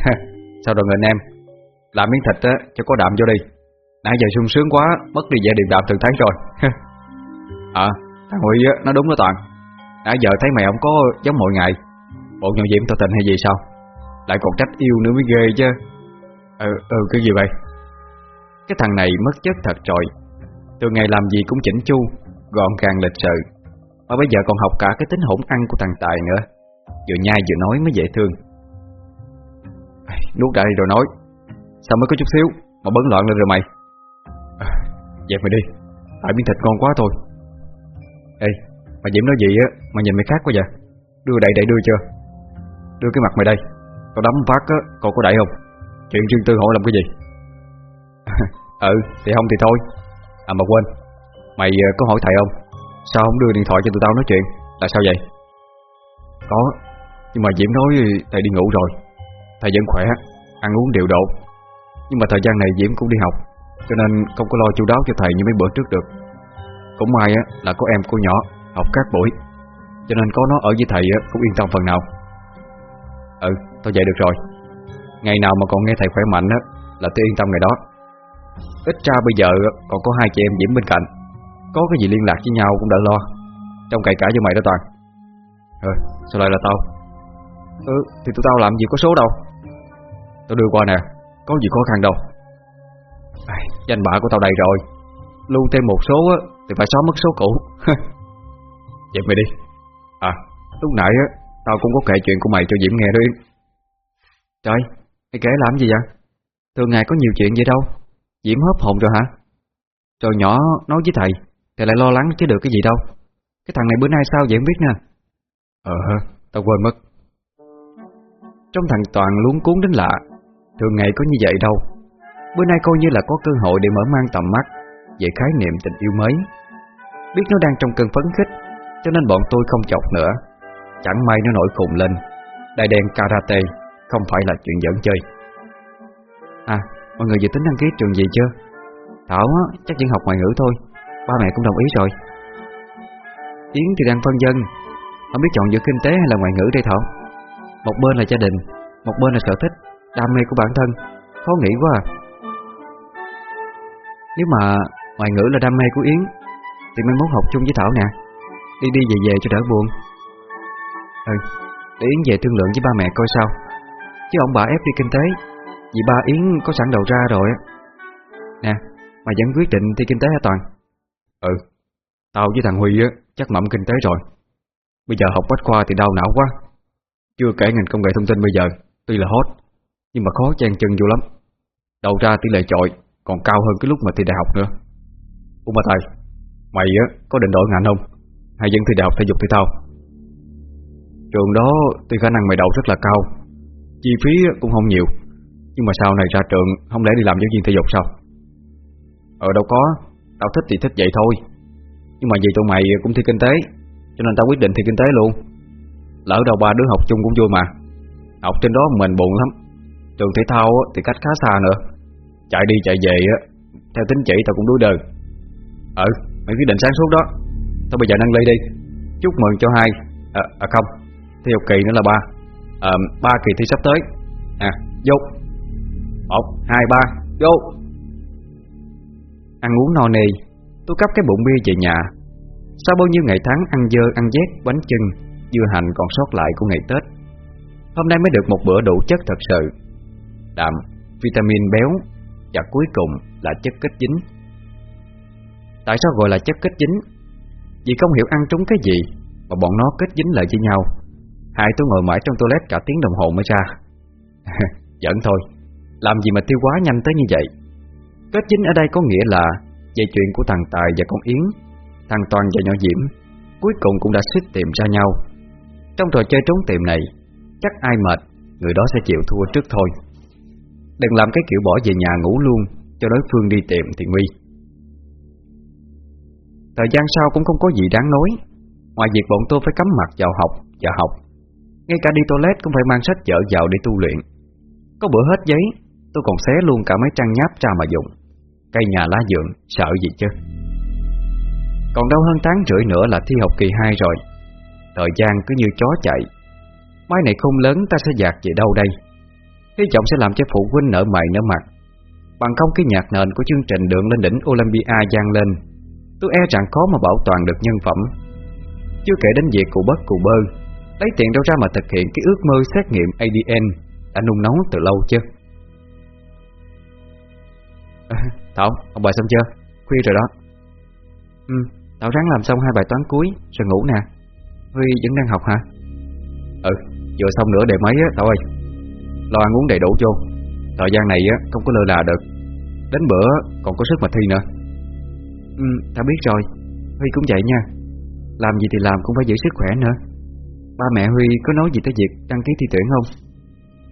Sao rồi anh em? Làm miếng thịt á, cho có đạm vô đi. Nãy giờ sung sướng quá Mất đi vẻ điềm đạm thường thấy rồi. À thằng Huy á, nó đúng đó Toàn. Nãy giờ thấy mày không có giống mọi ngày. Bộ nhỏ diễm tỏ tình hay gì sao? Lại còn trách yêu nữa mới ghê chứ. Ừ, ừ cái gì vậy? Cái thằng này mất chất thật rồi từ ngày làm gì cũng chỉnh chu Gọn gàng lịch sự. Mà bây giờ còn học cả cái tính hỗn ăn của thằng Tài nữa. Vừa nhai vừa nói mới dễ thương. Nuốt đã đi rồi nói. Sao mới có chút xíu Mà bấn loạn lên rồi mày? À, Dẹp mày đi Tại miếng thịt ngon quá thôi. Ê Mà Diễm nói gì á Mà nhìn mày khác quá vậy? Đưa đẩy đẩy đưa chưa? Đưa cái mặt mày đây. Tao đấm phát á Còn có đẩy không? Chuyện riêng tư hỏi làm cái gì? Ừ thì không thì thôi. À mà quên. Mày ờ, có hỏi thầy không? Sao không đưa điện thoại cho tụi tao nói chuyện? Là sao vậy? Có, Nhưng mà Diễm nói thầy đi ngủ rồi. Thầy vẫn khỏe, Ăn uống điều độ Nhưng mà thời gian này Diễm cũng đi học, Cho nên không có lo chu đáo cho thầy như mấy bữa trước được. Cũng may á, là có em cô nhỏ Học các buổi, Cho nên có nó ở với thầy cũng yên tâm phần nào. Ừ tôi dạy được rồi. Ngày nào mà còn nghe thầy khỏe mạnh á, Là tôi yên tâm ngày đó. Ít ra bây giờ còn có hai chị em Diễm bên cạnh. Có cái gì liên lạc với nhau cũng đỡ lo. Trong cày cả cho mày đó Toàn. Ừ, sao lại là tao? Ừ, thì tụi tao làm gì có số đâu. Tao đưa qua nè Có gì khó khăn đâu. À, Danh bạ của tao đầy rồi. Lưu thêm một số á, thì phải xóa mất số cũ. Dẹp mày đi. À, lúc nãy á Tao cũng có kể chuyện của mày cho Diễm nghe đó Trời, mày kể làm gì vậy? Thường ngày có nhiều chuyện vậy đâu. Diễm hớp hồn rồi hả? Rồi nhỏ nói với thầy Thầy lại lo lắng chứ được cái gì đâu. Cái thằng này bữa nay sao vậy không biết nha. Ờ tao quên mất. Trong thằng Toàn luống cuốn đến lạ Thường ngày có như vậy đâu. Bữa nay coi như là có cơ hội để mở mang tầm mắt Về khái niệm tình yêu mới. Biết nó đang trong cơn phấn khích Cho nên bọn tôi không chọc nữa. Chẳng may nó nổi khùng lên. Đại đen karate Không phải là chuyện giỡn chơi. À Mọi người dự tính đăng ký trường gì chưa? Thảo á, chắc chỉ học ngoại ngữ thôi. Ba mẹ cũng đồng ý rồi. Yến thì đang phân dân. Không biết chọn giữa kinh tế hay là ngoại ngữ đây Thảo? Một bên là gia đình Một bên là sở thích Đam mê của bản thân. Khó nghĩ quá à. Nếu mà ngoại ngữ là đam mê của Yến Thì mai mốt học chung với Thảo nè. Đi đi về về cho đỡ buồn. Ừ Để Yến về thương lượng với ba mẹ coi sao. Chứ ông bà ép đi kinh tế vì ba Yến có sẵn đầu ra rồi Nè, mà vẫn quyết định thi kinh tế hả Toàn? Ừ. Tao với thằng Huy á, chắc mậm kinh tế rồi. Bây giờ học bách khoa thì đau não quá. Chưa kể ngành công nghệ thông tin bây giờ, Tuy là hot, Nhưng mà khó chen chân vô lắm. Đầu ra tỷ lệ chọi Còn cao hơn cái lúc mà thi đại học nữa. Ủa mà thầy Mày á, có định đổi ngành không? Hay vẫn thi đại học thể dục thể thao? Trường đó tuy khả năng mày đậu rất là cao, Chi phí cũng không nhiều. Nhưng mà sau này ra trường Không lẽ đi làm giáo viên thể dục sao? Ờ đâu có. Tao thích thì thích vậy thôi. Nhưng mà vì tụi mày cũng thi kinh tế Cho nên tao quyết định thi kinh tế luôn. Lỡ đâu ba đứa học chung cũng vui mà. Học trên đó mình buồn lắm. Trường thể thao thì cách khá xa nữa. Chạy đi chạy về Theo tính chỉ tao cũng đuối đời. Ừ mày quyết định sáng suốt đó. Thôi bây giờ nâng ly đi. Chúc mừng cho hai. À, à không Thi học kỳ nữa là ba. À, Ba kỳ thi sắp tới. À vô. Một, hai, ba, vô. Ăn uống no nê. Tôi cắp cái bụng bia về nhà. Sau bao nhiêu ngày tháng ăn dơ ăn dét Bánh chưng dưa hành còn sót lại của ngày Tết. Hôm nay mới được một bữa đủ chất thật sự. Đạm, vitamin béo Và cuối cùng là chất kết dính. Tại sao gọi là chất kết dính? Vì không hiểu ăn trúng cái gì Mà bọn nó kết dính lại với nhau. Hai tôi ngồi mãi trong toilet cả tiếng đồng hồ mới ra. Giỡn thôi. Làm gì mà tiêu quá nhanh tới như vậy? Kết dính ở đây có nghĩa là Dây chuyện của thằng Tài và con Yến, Thằng Toàn và nhỏ Diễm, Cuối cùng cũng đã suýt tìm ra nhau. Trong trò chơi trốn tìm này, Chắc ai mệt, Người đó sẽ chịu thua trước thôi. Đừng làm cái kiểu bỏ về nhà ngủ luôn, Cho đối phương đi tìm thì nguy. Thời gian sau cũng không có gì đáng nói. Ngoài việc bọn tôi phải cắm mặt vào học và học, Ngay cả đi toilet cũng phải mang sách vở vào để tu luyện. Có bữa hết giấy Tôi còn xé luôn cả mấy trang nháp ra mà dùng. Cây nhà lá dượng Sợ gì chứ? Còn đâu hơn tháng rưỡi nữa là thi học kỳ 2 rồi. Thời gian cứ như chó chạy. Mai này không lớn, ta sẽ dạt về đâu đây? Hy vọng sẽ làm cho phụ huynh nở mày nở mặt. Bằng không cái nhạc nền của chương trình đường lên đỉnh Olympia gian lên. Tôi e rằng khó mà bảo toàn được nhân phẩm. Chưa kể đến việc cụ bất cụ bơ. Lấy tiền đâu ra mà thực hiện cái ước mơ xét nghiệm ADN Đã nung nấu từ lâu chưa à, Thảo, ông bài xong chưa? Khuya rồi đó. Ừ, Thảo ráng làm xong hai bài toán cuối Rồi ngủ nè. Huy vẫn đang học hả? Ừ, vừa xong nữa để mấy á, Thảo ơi. Lo ăn uống đầy đủ vô. Thời gian này á, không có lơ là được. Đến bữa còn có sức mà thi nữa. Ừ, Thảo biết rồi. Huy cũng vậy nha. Làm gì thì làm cũng phải giữ sức khỏe nữa. Ba mẹ Huy có nói gì tới việc đăng ký thi tuyển không?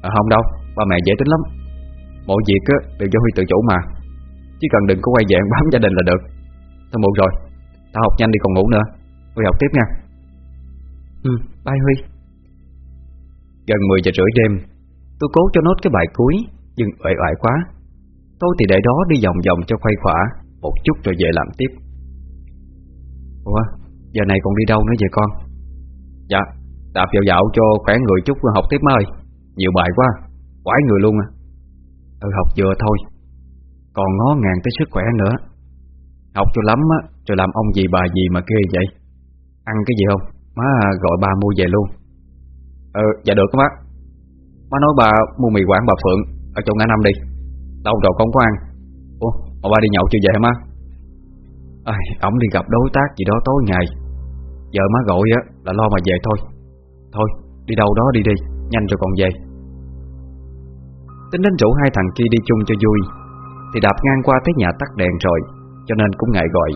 À, không đâu, ba mẹ dễ tính lắm. Mọi việc á, đều do Huy tự chủ mà. Chỉ cần đừng có quay dạng bám gia đình là được. Thôi muộn rồi Tao học nhanh đi còn ngủ nữa. Huy học tiếp nha. Ừ, bye Huy. Gần 10 giờ rưỡi đêm Tôi cố cho nốt cái bài cuối Nhưng uể oải quá. Tôi thì để đó đi vòng vòng cho khuây khỏa Một chút rồi về làm tiếp. Ủa, giờ này còn đi đâu nữa vậy con? Dạ, đạp vào dạo cho khỏe người chút học tiếp mới Nhiều bài quá, quái người luôn à. Ừ, học vừa thôi còn ngó ngàng tới sức khỏe nữa. Học cho lắm á Rồi làm ông gì bà gì mà ghê vậy? Ăn cái gì không? Má gọi ba mua về luôn. Ừ dạ được má Má nói bà mua mì quảng bà Phượng Ở chỗ ngã năm đi. Lâu rồi không có ăn. Ủa mà ba đi nhậu chưa về hả má? À, Ông đi gặp đối tác gì đó tối ngày. Giờ má gọi á là lo mà về thôi. Thôi đi đâu đó đi đi Nhanh rồi còn về. Tính đến rủ hai thằng kia đi chung cho vui. Thì đạp ngang qua tới nhà tắt đèn rồi Cho nên cũng ngại gọi.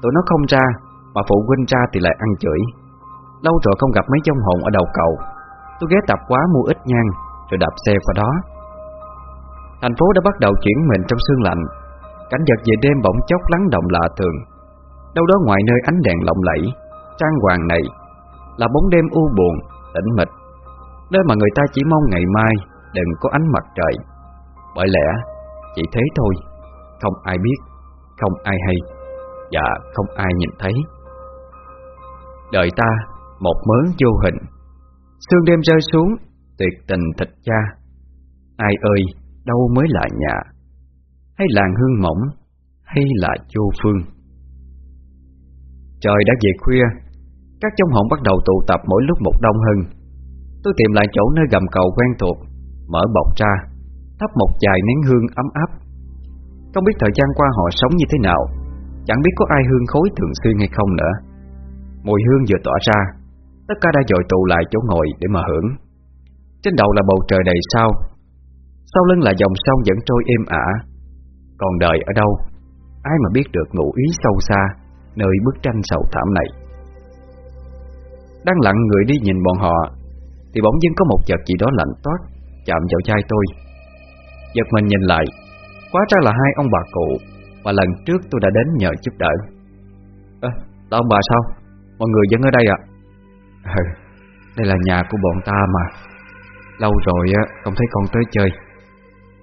Tụi nó không ra Mà phụ huynh ra thì lại ăn chửi. Lâu rồi không gặp mấy trong hồn ở đầu cầu. Tôi ghé tập quá mua ít nhang Rồi đạp xe qua đó. Thành phố đã bắt đầu chuyển mình trong sương lạnh. Cảnh vật về đêm bỗng chốc lắng động lạ thường. Đâu đó ngoài nơi ánh đèn lộng lẫy Trang hoàng này Là bóng đêm u buồn, tĩnh mịch. Nơi mà người ta chỉ mong ngày mai Đừng có ánh mặt trời. Bởi lẽ chỉ thế thôi. Không ai biết, Không ai hay, Và không ai nhìn thấy. Đời ta một mớ vô hình. Sương đêm rơi xuống, Tuyệt tình thịt cha. Ai ơi, đâu mới là nhà? Hay làng hương mỏng, Hay là vô phương? Trời đã về khuya, Các trong họng bắt đầu tụ tập mỗi lúc một đông hơn. Tôi tìm lại chỗ nơi gầm cầu quen thuộc, Mở bọc ra. Thắp một vài nén hương ấm áp. Không biết thời gian qua họ sống như thế nào, Chẳng biết có ai hương khối thường xuyên hay không nữa. Mùi hương vừa tỏa ra, Tất cả đã dội tụ lại chỗ ngồi để mà hưởng. Trên đầu là bầu trời đầy sao, Sau lưng là dòng sông vẫn trôi êm ả. Còn đời ở đâu, Ai mà biết được ngụ ý sâu xa, Nơi bức tranh sầu thảm này? Đang lặng người đi nhìn bọn họ, Thì bỗng dưng có một vật gì đó lạnh toát Chạm vào chai tôi. Giật mình nhìn lại. Quá ra là hai ông bà cụ Mà lần trước tôi đã đến nhờ giúp đỡ. À, là ông bà sao? Mọi người vẫn ở đây ạ. À? Ừ Đây là nhà của bọn ta mà. Lâu rồi á không thấy con tới chơi.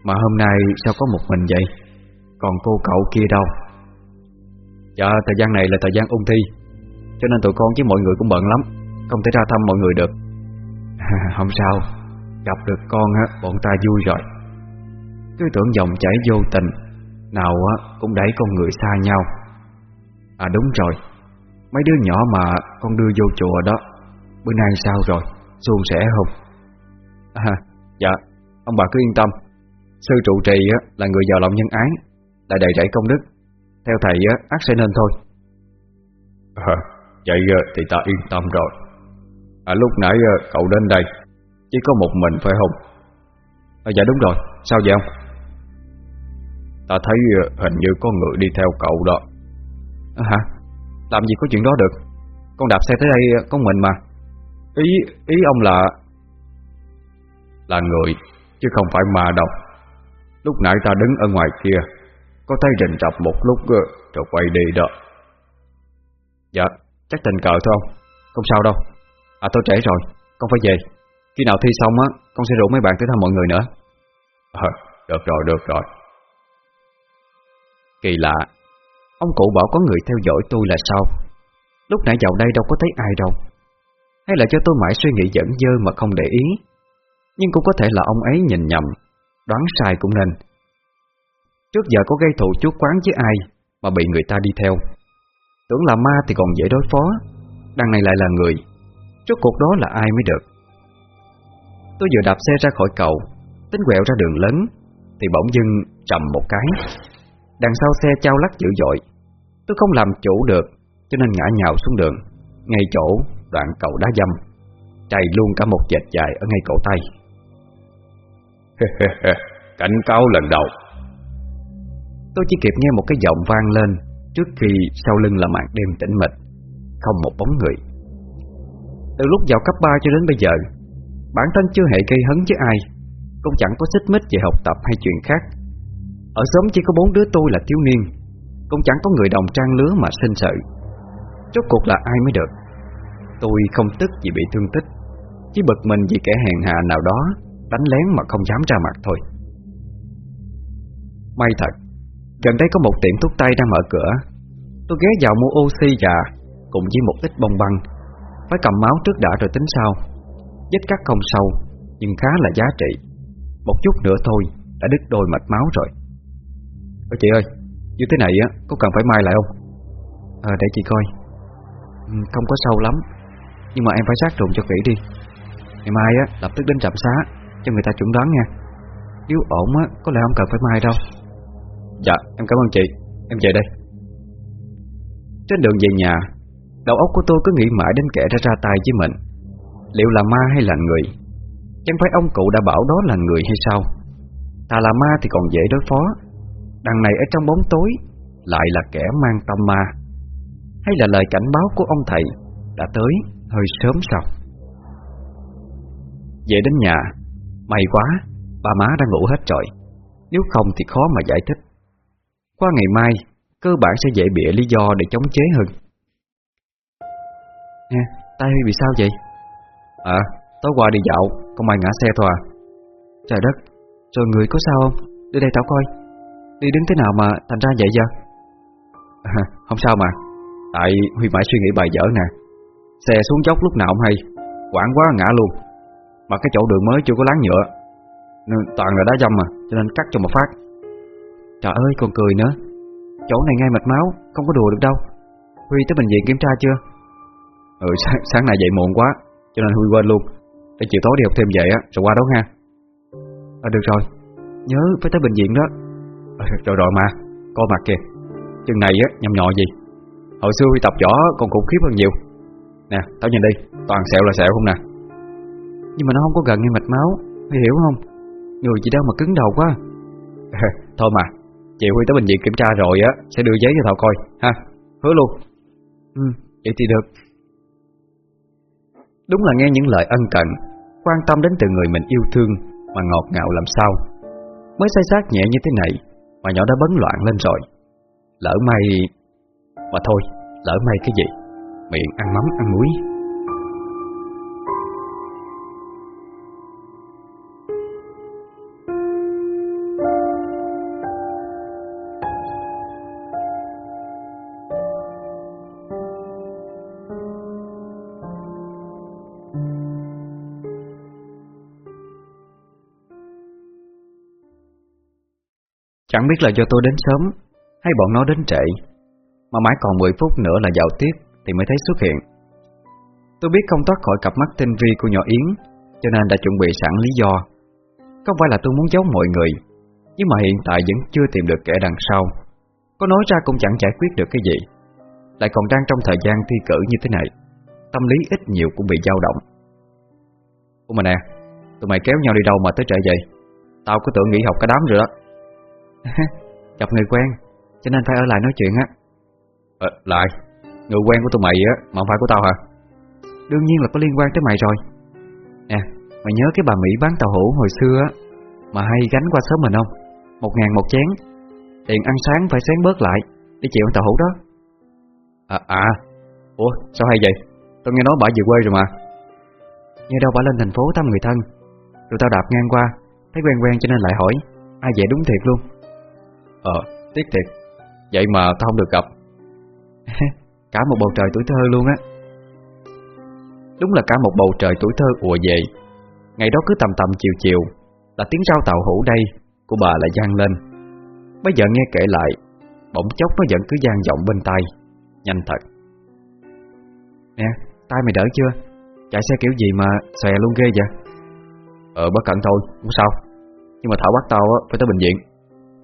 Mà hôm nay sao có một mình vậy? Còn cô cậu kia đâu? Dạ thời gian này là thời gian ung thi Cho nên tụi con với mọi người cũng bận lắm Không thể ra thăm mọi người được. Không sao Gặp được con á bọn ta vui rồi Cứ tưởng dòng chảy vô tình Nào á cũng đẩy con người xa nhau. À đúng rồi. Mấy đứa nhỏ mà con đưa vô chùa đó Bữa nay sao rồi? Xuân sẻ không? À, Dạ Ông bà cứ yên tâm. Sư trụ trì á, là người giàu lòng nhân ái Lại đầy rẫy công đức. Theo thầy á, ác sẽ nên thôi. À, Vậy thì ta yên tâm rồi. À, Lúc nãy cậu đến đây Chỉ có một mình phải không? À, Dạ đúng rồi. Sao vậy không Ta thấy hình như có người đi theo cậu đó. À, Hả? Làm gì có chuyện đó được? Con đạp xe tới đây có mình mà. Ý ý ông là Là người Chứ không phải ma đâu. Lúc nãy ta đứng ở ngoài kia Có thấy rình rập một lúc Rồi quay đi đó. Dạ chắc tình cờ thôi không Không sao đâu. À tôi trễ rồi. Con phải về. Khi nào thi xong á Con sẽ rủ mấy bạn tới thăm mọi người nữa. À, Được rồi được rồi Kỳ lạ. Ông cụ bảo có người theo dõi tôi là sao? Lúc nãy vào đây đâu có thấy ai đâu. Hay là cho tôi mãi suy nghĩ dẫn dơ mà không để ý? Nhưng cũng có thể là ông ấy nhìn nhầm, Đoán sai cũng nên. Trước giờ có gây thù chuốc quán với ai Mà bị người ta đi theo? Tưởng là ma thì còn dễ đối phó. Đằng này lại là người. Rốt cuộc đó là ai mới được? Tôi vừa đạp xe ra khỏi cầu, Tính quẹo ra đường lớn, Thì bỗng dưng trầm một cái. Đằng sau xe trao lắc dữ dội. Tôi không làm chủ được Cho nên ngã nhào xuống đường. Ngay chỗ đoạn cầu đá dâm. Trầy luôn cả một dệt dài ở ngay cổ tay. Cảnh cáo lần đầu. Tôi chỉ kịp nghe một cái giọng vang lên Trước khi sau lưng là màn đêm tĩnh mịch. Không một bóng người. Từ lúc vào cấp 3 cho đến bây giờ Bản thân chưa hề gây hấn với ai. Cũng chẳng có xích mích về học tập hay chuyện khác ở xóm chỉ có bốn đứa tôi là thiếu niên. Cũng chẳng có người đồng trang lứa mà sinh sự. Chốt cuộc là ai mới được? Tôi không tức vì bị thương tích. Chỉ bực mình vì kẻ hèn hạ nào đó, Đánh lén mà không dám ra mặt thôi. May thật, Gần đây có một tiệm thuốc tây đang mở cửa. Tôi ghé vào mua oxy và Cùng với một ít bông băng. Phải cầm máu trước đã rồi tính sau. Vết cắt không sâu, Nhưng khá là giá trị. Một chút nữa thôi, Đã đứt đôi mạch máu rồi. Ôi chị ơi, như thế này á, Có cần phải mai lại không? À để chị coi. Ừ, không có sâu lắm, Nhưng mà em phải sát trùng cho kỹ đi. Ngày mai á, lập tức đến trạm xá, Cho người ta chuẩn đoán nha. Nếu ổn á, có lẽ không cần phải mai đâu. Dạ em cảm ơn chị. Em về đây. Trên đường về nhà, Đầu óc của tôi cứ nghĩ mãi đến kẻ đã ra tay với mình. Liệu là ma hay là người? Chẳng phải ông cụ đã bảo đó là người hay sao? Thà là ma thì còn dễ đối phó. Đằng này ở trong bóng tối, Lại là kẻ mang tâm ma. Hay là lời cảnh báo của ông thầy Đã tới hơi sớm sao? Về đến nhà, May quá, Ba má đã ngủ hết rồi. Nếu không thì khó mà giải thích. Qua ngày mai, Cơ bản sẽ dễ bịa lý do để chống chế hơn. Nè, tay Huy bị sao vậy? À tối qua đi dạo Không ai ngã xe thôi à. Trời đất, Rồi người có sao không? Đưa đây tao coi. Đi đứng thế nào mà thành ra vậy giờ? À, Không sao mà. Tại Huy mãi suy nghĩ bài dở nè. Xe xuống dốc lúc nào không hay. Quảng quá ngã luôn. Mà cái chỗ đường mới chưa có láng nhựa. Nên Toàn là đá dâm mà Cho nên cắt cho một phát. Trời ơi còn cười nữa. Chỗ này ngay mạch máu Không có đùa được đâu. Huy tới bệnh viện kiểm tra chưa? Ừ sáng, sáng nay dậy muộn quá Cho nên Huy quên luôn. Để chiều tối đi học thêm vậy á Rồi qua đó nha À được rồi. Nhớ phải tới bệnh viện đó. Rồi rồi mà Coi mặt kìa. Chân này á nhầm nhọ gì? Hồi xưa huy tập võ còn khủng khiếp hơn nhiều. Nè, tao nhìn đi Toàn sẹo là sẹo không nè. Nhưng mà nó không có gần như mạch máu Huy hiểu không? Người chị đâu mà cứng đầu quá. Thôi mà, chị Huy tới bệnh viện kiểm tra rồi á, Sẽ đưa giấy cho tao coi, ha. Hứa luôn. Ừ vậy thì được. Đúng là nghe những lời ân cần, Quan tâm đến từ người mình yêu thương Mà ngọt ngào làm sao. Mới say sát nhẹ như thế này mà nhỏ đã bấn loạn lên rồi. Lỡ may, Mà thôi, lỡ may cái gì? Miệng ăn mắm, ăn muối. Chẳng biết là do tôi đến sớm, Hay bọn nó đến trễ, Mà mãi còn 10 phút nữa là vào tiếp Thì mới thấy xuất hiện. Tôi biết không thoát khỏi cặp mắt tinh vi của nhỏ Yến, Cho nên đã chuẩn bị sẵn lý do. Không phải là tôi muốn giấu mọi người, Nhưng mà hiện tại vẫn chưa tìm được kẻ đằng sau. Có nói ra cũng chẳng giải quyết được cái gì, Lại còn đang trong thời gian thi cử như thế này, Tâm lý ít nhiều cũng bị dao động. Ủa mà nè, Tụi mày kéo nhau đi đâu mà tới trễ vậy? Tao cứ tưởng nghỉ học cả đám rồi đó. Gặp người quen Cho nên phải ở lại nói chuyện á. Ờ, lại? Người quen của tụi mày á, mà không phải của tao hả? Đương nhiên là có liên quan tới mày rồi. Nè, mày nhớ cái bà Mỹ bán tàu hũ hồi xưa á Mà hay gánh qua sớm mình không? Một ngàn một chén Tiền ăn sáng phải xén bớt lại Để chịu ăn tàu hũ đó. À, à. Ủa, sao hay vậy? Tôi nghe nói bà về quê rồi mà. Nghe đâu bà lên thành phố thăm người thân Rồi tao đạp ngang qua Thấy quen quen cho nên lại hỏi Ai vậy đúng thiệt luôn Ờ, tiếc thiệt. Vậy mà tao không được gặp. Cả một bầu trời tuổi thơ luôn á. Đúng là cả một bầu trời tuổi thơ ùa về. Ngày đó cứ tầm tầm chiều chiều Là tiếng rau tàu hũ đây Của bà lại gian lên. Bây giờ nghe kể lại Bỗng chốc nó vẫn cứ gian vọng bên tay, Nhanh thật. Nè, tay mày đỡ chưa? Chạy xe kiểu gì mà xòe luôn ghê vậy? Ờ bất cẩn thôi, không sao. Nhưng mà Thảo bắt tao phải tới bệnh viện.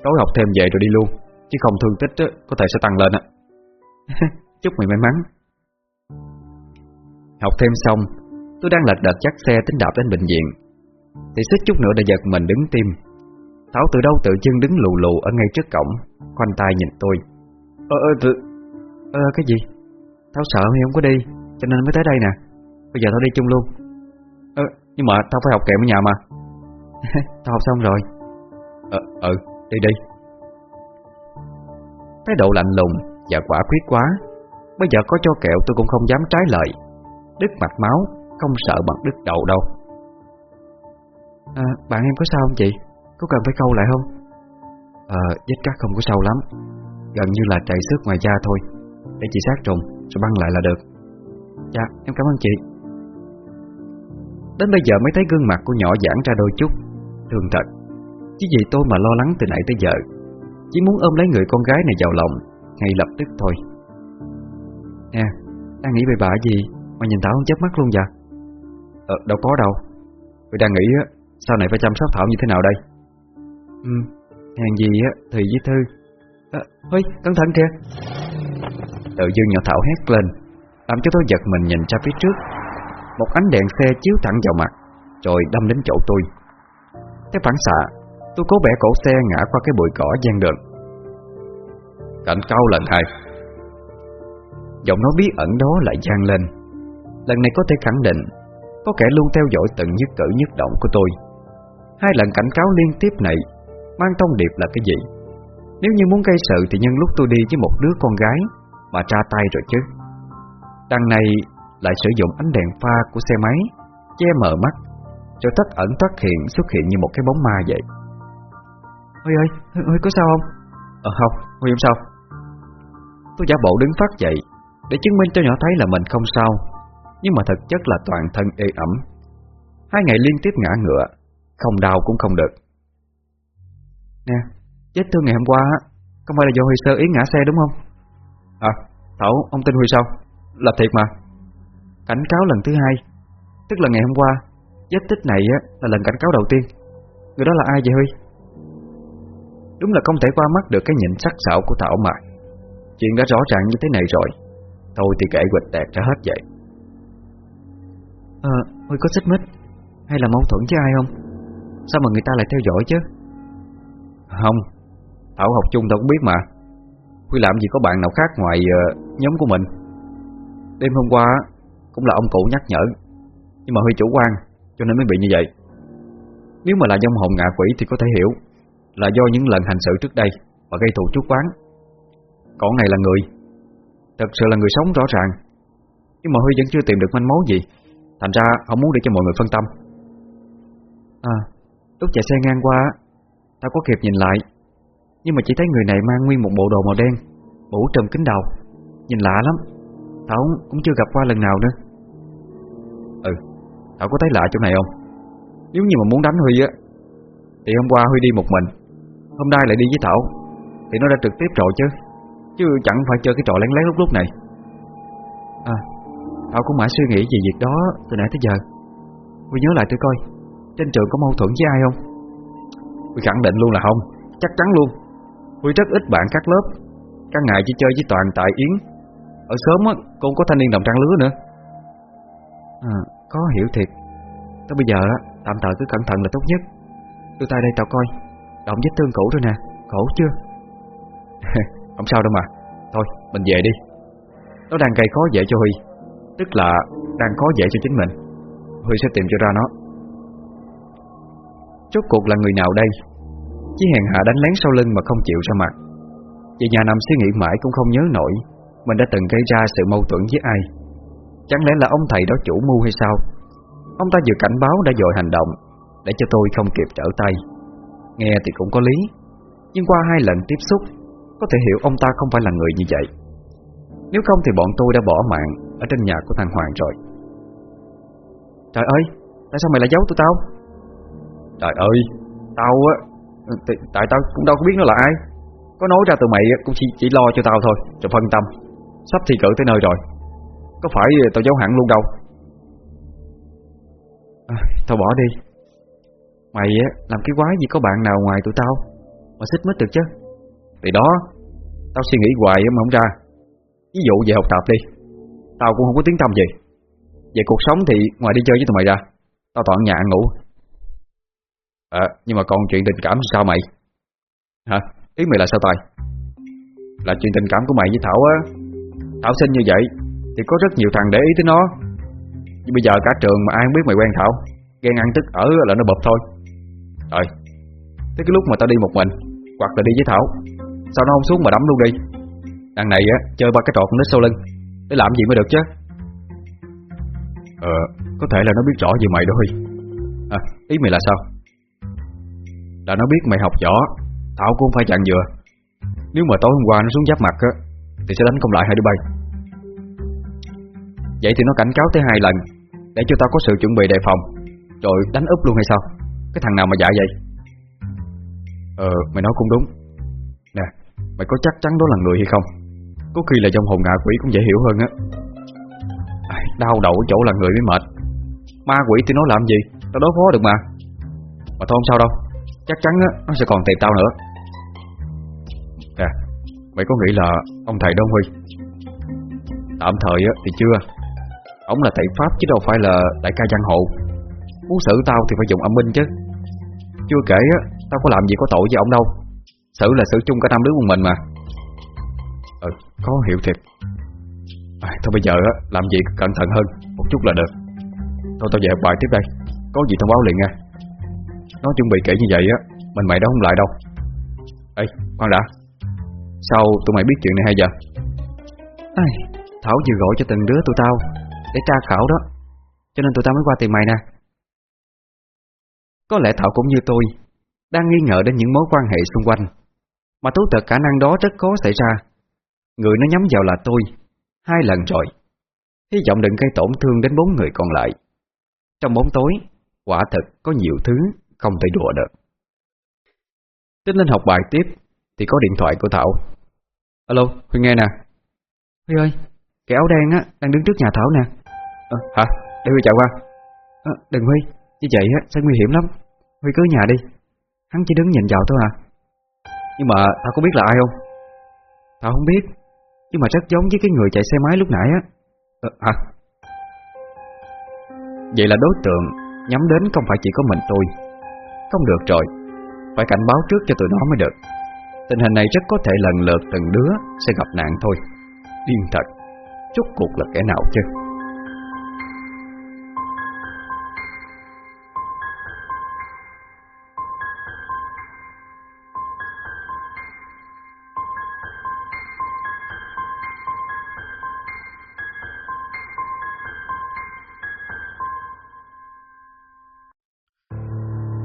Tối học thêm về rồi đi luôn. Chứ không thương tích có thể sẽ tăng lên á. Chúc mày may mắn. Học thêm xong Tôi đang lật đật chắc xe tính đạp đến bệnh viện. Thì xích chút nữa đã giật mình đứng tim. Thảo từ đâu tự chân đứng lù lù Ở ngay trước cổng Khoanh tay nhìn tôi. Ờ ờ tự... Ờ cái gì? Thảo sợ hay không có đi Cho nên mới tới đây nè. Bây giờ tao đi chung luôn. Ờ. Nhưng mà tao phải học kèm ở nhà mà. Tao học xong rồi. Ờ ừ đi đi Thái độ lạnh lùng và quả quyết quá. Bây giờ có cho kẹo tôi cũng không dám trái lời Đứt mạch máu Không sợ bằng đứt đầu đâu. À, Bạn em có sao không chị? Có cần phải câu lại không? Ờ vết cắt không có sâu lắm. Gần như là chảy xước ngoài da thôi. Để chị sát trùng rồi băng lại là được. Dạ em cảm ơn chị. Đến bây giờ mới thấy gương mặt của nhỏ giãn ra đôi chút. Thương thật Chứ vì tôi mà lo lắng từ nãy tới giờ. Chỉ muốn ôm lấy người con gái này vào lòng Ngay lập tức thôi. Nè Đang nghĩ về bà gì Mà nhìn Thảo không chớp mắt luôn vậy? Ờ đâu có đâu. Tôi đang nghĩ á Sau này phải chăm sóc Thảo như thế nào đây? Ừ Hàng gì á Thì với Thư. À, Ôi cẩn thận kìa. Tự dưng nhỏ Thảo hét lên Làm cho tôi giật mình nhìn ra phía trước. Một ánh đèn xe chiếu thẳng vào mặt Rồi đâm đến chỗ tôi. Cái phản xạ Tôi cố bẻ cổ xe ngã qua cái bụi cỏ gian đường. Cảnh cáo lần hai. Giọng nói bí ẩn đó lại gian lên. Lần này có thể khẳng định, Có kẻ luôn theo dõi từng nhất cử nhất động của tôi. Hai lần cảnh cáo liên tiếp này Mang thông điệp là cái gì? Nếu như muốn gây sự thì nhân lúc tôi đi với một đứa con gái Mà tra tay rồi chứ. Đằng này lại sử dụng ánh đèn pha của xe máy, Che mờ mắt, Rồi tất ẩn thoát hiện xuất hiện như một cái bóng ma vậy. Huy ơi, Huy có sao không? Ờ không, Huy không sao Tôi giả bộ đứng phát dậy Để chứng minh cho nhỏ thấy là mình không sao Nhưng mà thực chất là toàn thân ê ẩm Hai ngày liên tiếp ngã ngựa Không đau cũng không được Nè, vết thương ngày hôm qua Không phải là do Huy sơ ý ngã xe đúng không? À, Thảo, ông tin Huy sao? Là thiệt mà Cảnh cáo lần thứ hai Tức là ngày hôm qua Vết tích này là lần cảnh cáo đầu tiên Người đó là ai vậy Huy Đúng là không thể qua mắt được cái nhìn sắc sảo của Thảo mà Chuyện đã rõ ràng như thế này rồi Thôi thì kể quịch tẹt ra hết vậy. Ờ, Huy có xích mít Hay là mâu thuẫn với ai không? Sao mà người ta lại theo dõi chứ? Không Thảo học chung tao cũng biết mà. Huy làm gì có bạn nào khác ngoài uh, nhóm của mình. Đêm hôm qua Cũng là ông cụ nhắc nhở Nhưng mà Huy chủ quan Cho nên mới bị như vậy. Nếu mà là dông hồn ngạ quỷ thì có thể hiểu là do những lần hành xử trước đây Và gây thù chuốc quán Còn này là người, Thật sự là người sống rõ ràng. Nhưng mà Huy vẫn chưa tìm được manh mối gì, Thành ra không muốn để cho mọi người phân tâm. À Lúc chạy xe ngang qua Tao có kịp nhìn lại. Nhưng mà chỉ thấy người này mang nguyên một bộ đồ màu đen, Mũ trùm kính đầu Nhìn lạ lắm Tao cũng chưa gặp qua lần nào nữa. Ừ Tao có thấy lạ chỗ này không? Nếu như mà muốn đánh Huy á, Thì hôm qua Huy đi một mình. Hôm nay lại đi với Thảo. Thì nó đã trực tiếp rồi chứ. Chứ chẳng phải chơi cái trò lén lén lúc lúc này. À Thảo cũng mãi suy nghĩ về việc đó từ nãy tới giờ. Huy nhớ lại tôi coi, Trên trường có mâu thuẫn với ai không? Huy khẳng định luôn là không, Chắc chắn luôn. Huy rất ít bạn các lớp, Các ngày chỉ chơi với Toàn, tại, Yến. Ở sớm á Cô có thanh niên đồng trang lứa nữa. À có hiểu thiệt. Tới bây giờ á, Tạm thời cứ cẩn thận là tốt nhất. Đưa tay đây tao coi. Động vết thương cũ rồi nè. Khổ chưa? Không sao đâu mà. Thôi, mình về đi. Nó đang gây khó dễ cho Huy. Tức là đang khó dễ cho chính mình. Huy sẽ tìm cho ra nó. Rốt cuộc là người nào đây? Chỉ hèn hạ đánh lén sau lưng mà không chịu ra mặt. Về nhà nằm suy nghĩ mãi cũng không nhớ nổi Mình đã từng gây ra sự mâu thuẫn với ai. Chẳng lẽ là ông thầy đó chủ mưu hay sao? Ông ta vừa cảnh báo đã dội hành động Để cho tôi không kịp trở tay. Nghe thì cũng có lý. Nhưng qua hai lần tiếp xúc Có thể hiểu ông ta không phải là người như vậy. Nếu không thì bọn tôi đã bỏ mạng Ở trên nhà của thằng Hoàng rồi. Trời ơi Tại sao mày lại giấu tụi tao? Trời ơi Tao á Tại tao cũng đâu có biết nó là ai. Có nói ra tụi mày cũng chỉ, chỉ lo cho tao thôi Rồi phân tâm. Sắp thi cử tới nơi rồi. Có phải tao giấu hẳn luôn đâu? À, Thôi bỏ đi Mày á, làm cái quái gì có bạn nào ngoài tụi tao? Mà xích mít được chứ. Thì đó, Tao suy nghĩ hoài mà không ra. Ví dụ về học tập đi, Tao cũng không có tiếng tâm gì. Về cuộc sống thì ngoài đi chơi với tụi mày ra, Tao toàn nhà ngủ. À nhưng mà còn chuyện tình cảm sao mày? Hả? Ý mày là sao tài? Là chuyện tình cảm của mày với Thảo á. Thảo xinh như vậy Thì có rất nhiều thằng để ý tới nó. Nhưng bây giờ cả trường mà ai không biết mày quen Thảo, Ghen ăn tức ở là nó bập thôi. Rồi Tới cái lúc mà tao đi một mình, Hoặc là đi với Thảo, Sao nó không xuống mà đấm luôn đi? Đằng này á, chơi ba cái trò con nít sau lưng Để làm gì mới được chứ? Ờ Có thể là nó biết rõ về mày đó Huy. À ý mày là sao? Là nó biết mày học võ, Thảo cũng không phải chặn dừa Nếu mà tối hôm qua nó xuống giáp mặt á, Thì sẽ đánh công lại hai đứa bay. Vậy thì nó cảnh cáo tới hai lần, Để cho tao có sự chuẩn bị đề phòng, Rồi đánh úp luôn hay sao? Cái thằng nào mà dạ vậy? Ờ mày nói cũng đúng. Nè mày có chắc chắn đó là người hay không? Có khi là dòng hồn ngạ quỷ cũng dễ hiểu hơn á. À, Đau đầu ở chỗ là người mới mệt. Ma quỷ thì nó làm gì? Tao đối phó được mà. Mà thôi không sao đâu. Chắc chắn á, nó sẽ còn tìm tao nữa. Nè Mày có nghĩ là ông thầy Đông Huy Tạm thời á, thì chưa? Ông là thầy Pháp chứ đâu phải là đại ca giang hộ Muốn xử tao thì phải dùng âm minh chứ. Chưa kể á, tao có làm gì có tội với ông đâu. Xử là xử chung cả năm đứa một mình mà. Ừ, có hiểu thiệt. À, Thôi bây giờ á, làm gì cẩn thận hơn Một chút là được. Thôi tao về học bài tiếp đây. Có gì thông báo liền nha. Nó chuẩn bị kỹ như vậy á Mình mày đâu không lại đâu. Ê, khoan đã. Sao tụi mày biết chuyện này hay giờ Ai, Thảo vừa gọi cho từng đứa tụi tao Để tra khảo đó. Cho nên tụi tao mới qua tìm mày nè. Có lẽ Thảo cũng như tôi Đang nghi ngờ đến những mối quan hệ xung quanh. Mà thú thật khả năng đó rất khó xảy ra. Người nó nhắm vào là tôi Hai lần rồi. Hy vọng đừng gây tổn thương đến bốn người còn lại. Trong bóng tối Quả thật có nhiều thứ không thể đùa được. Tính lên học bài tiếp Thì có điện thoại của Thảo. Alo, Huy nghe nè. Huy ơi, cái áo đen á Đang đứng trước nhà Thảo nè. À, Hả, để Huy chạy qua. À, Đừng Huy, Như vậy á, sẽ nguy hiểm lắm. Huy cứ nhà đi. Hắn chỉ đứng nhìn vào thôi à. Nhưng mà tao có biết là ai không? Tao không biết. Nhưng mà rất giống với cái người chạy xe máy lúc nãy á. Ờ, Hả Vậy là đối tượng Nhắm đến không phải chỉ có mình tôi. Không được rồi. Phải cảnh báo trước cho tụi nó mới được. Tình hình này rất có thể lần lượt từng đứa Sẽ gặp nạn thôi. Điên thật. Chút cuộc là kẻ nào chứ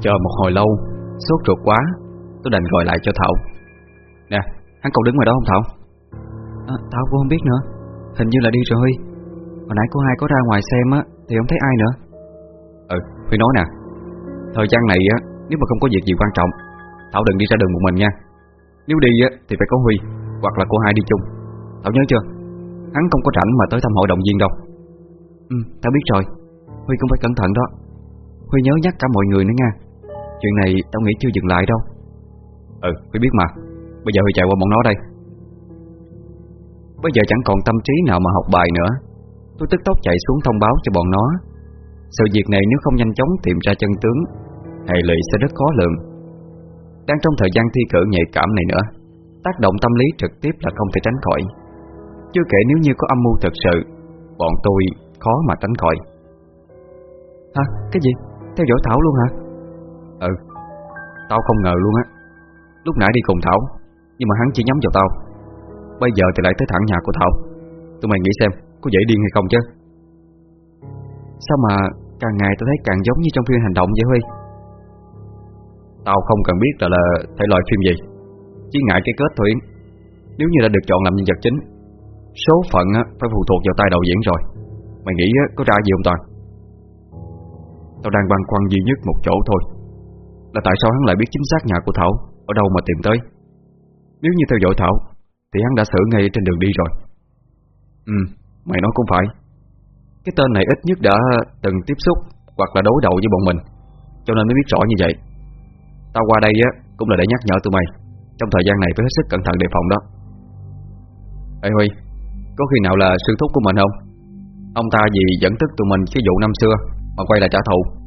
Chờ một hồi lâu. Sốt ruột quá Tôi đành gọi lại cho Thảo. Nè, hắn còn đứng ngoài đó không Thảo? À, Tao cũng không biết nữa. Hình như là đi rồi. Hồi nãy cô hai có ra ngoài xem á Thì không thấy ai nữa. Ừ, Huy nói nè. Thời gian này á, nếu mà không có việc gì quan trọng Thảo đừng đi ra đường một mình nha. Nếu đi á, thì phải có Huy Hoặc là cô hai đi chung. Thảo nhớ chưa? Hắn không có rảnh mà tới thăm hội đồng viên đâu. Ừ, tao biết rồi. Huy cũng phải cẩn thận đó. Huy nhớ nhắc cả mọi người nữa nha Chuyện này tao nghĩ chưa dừng lại đâu. Ừ, Huy biết mà. Bây giờ Huy chạy qua bọn nó đây. Bây giờ chẳng còn tâm trí nào mà học bài nữa. Tôi tức tốc chạy xuống thông báo cho bọn nó. Sự việc này nếu không nhanh chóng tìm ra chân tướng Hệ lụy sẽ rất khó lường. Đang trong thời gian thi cử nhạy cảm này nữa Tác động tâm lý trực tiếp là không thể tránh khỏi. Chưa kể nếu như có âm mưu thật sự Bọn tôi khó mà tránh khỏi. Hả? Cái gì? Theo dõi Thảo luôn hả? Ừ Tao không ngờ luôn á. Lúc nãy đi cùng Thảo Nhưng mà hắn chỉ nhắm vào tao. Bây giờ thì lại tới thẳng nhà của Thảo. Tụi mày nghĩ xem có dễ điên hay không chứ? Sao mà càng ngày tao thấy càng giống như trong phim hành động vậy Huy? Tao không cần biết là, là thể loại phim gì. Chỉ ngại cái kết thôi. Nếu như đã được chọn làm nhân vật chính Số phận á, phải phụ thuộc vào tay đạo diễn rồi. Mày nghĩ có ra gì không Toàn Tao đang băn khoăn duy nhất một chỗ thôi. Là tại sao hắn lại biết chính xác nhà của Thảo Ở đâu mà tìm tới? Nếu như theo dõi Thảo Thì hắn đã xử ngay trên đường đi rồi. Ừ, mày nói cũng phải. Cái tên này ít nhất đã từng tiếp xúc Hoặc là đối đầu với bọn mình Cho nên mới biết rõ như vậy. Tao qua đây á cũng là để nhắc nhở tụi mày. Trong thời gian này phải hết sức cẩn thận đề phòng đó. Ê Huy Có khi nào là sư thúc của mình không? Ông ta vì dẫn tức tụi mình cái vụ năm xưa Mà quay lại trả thù.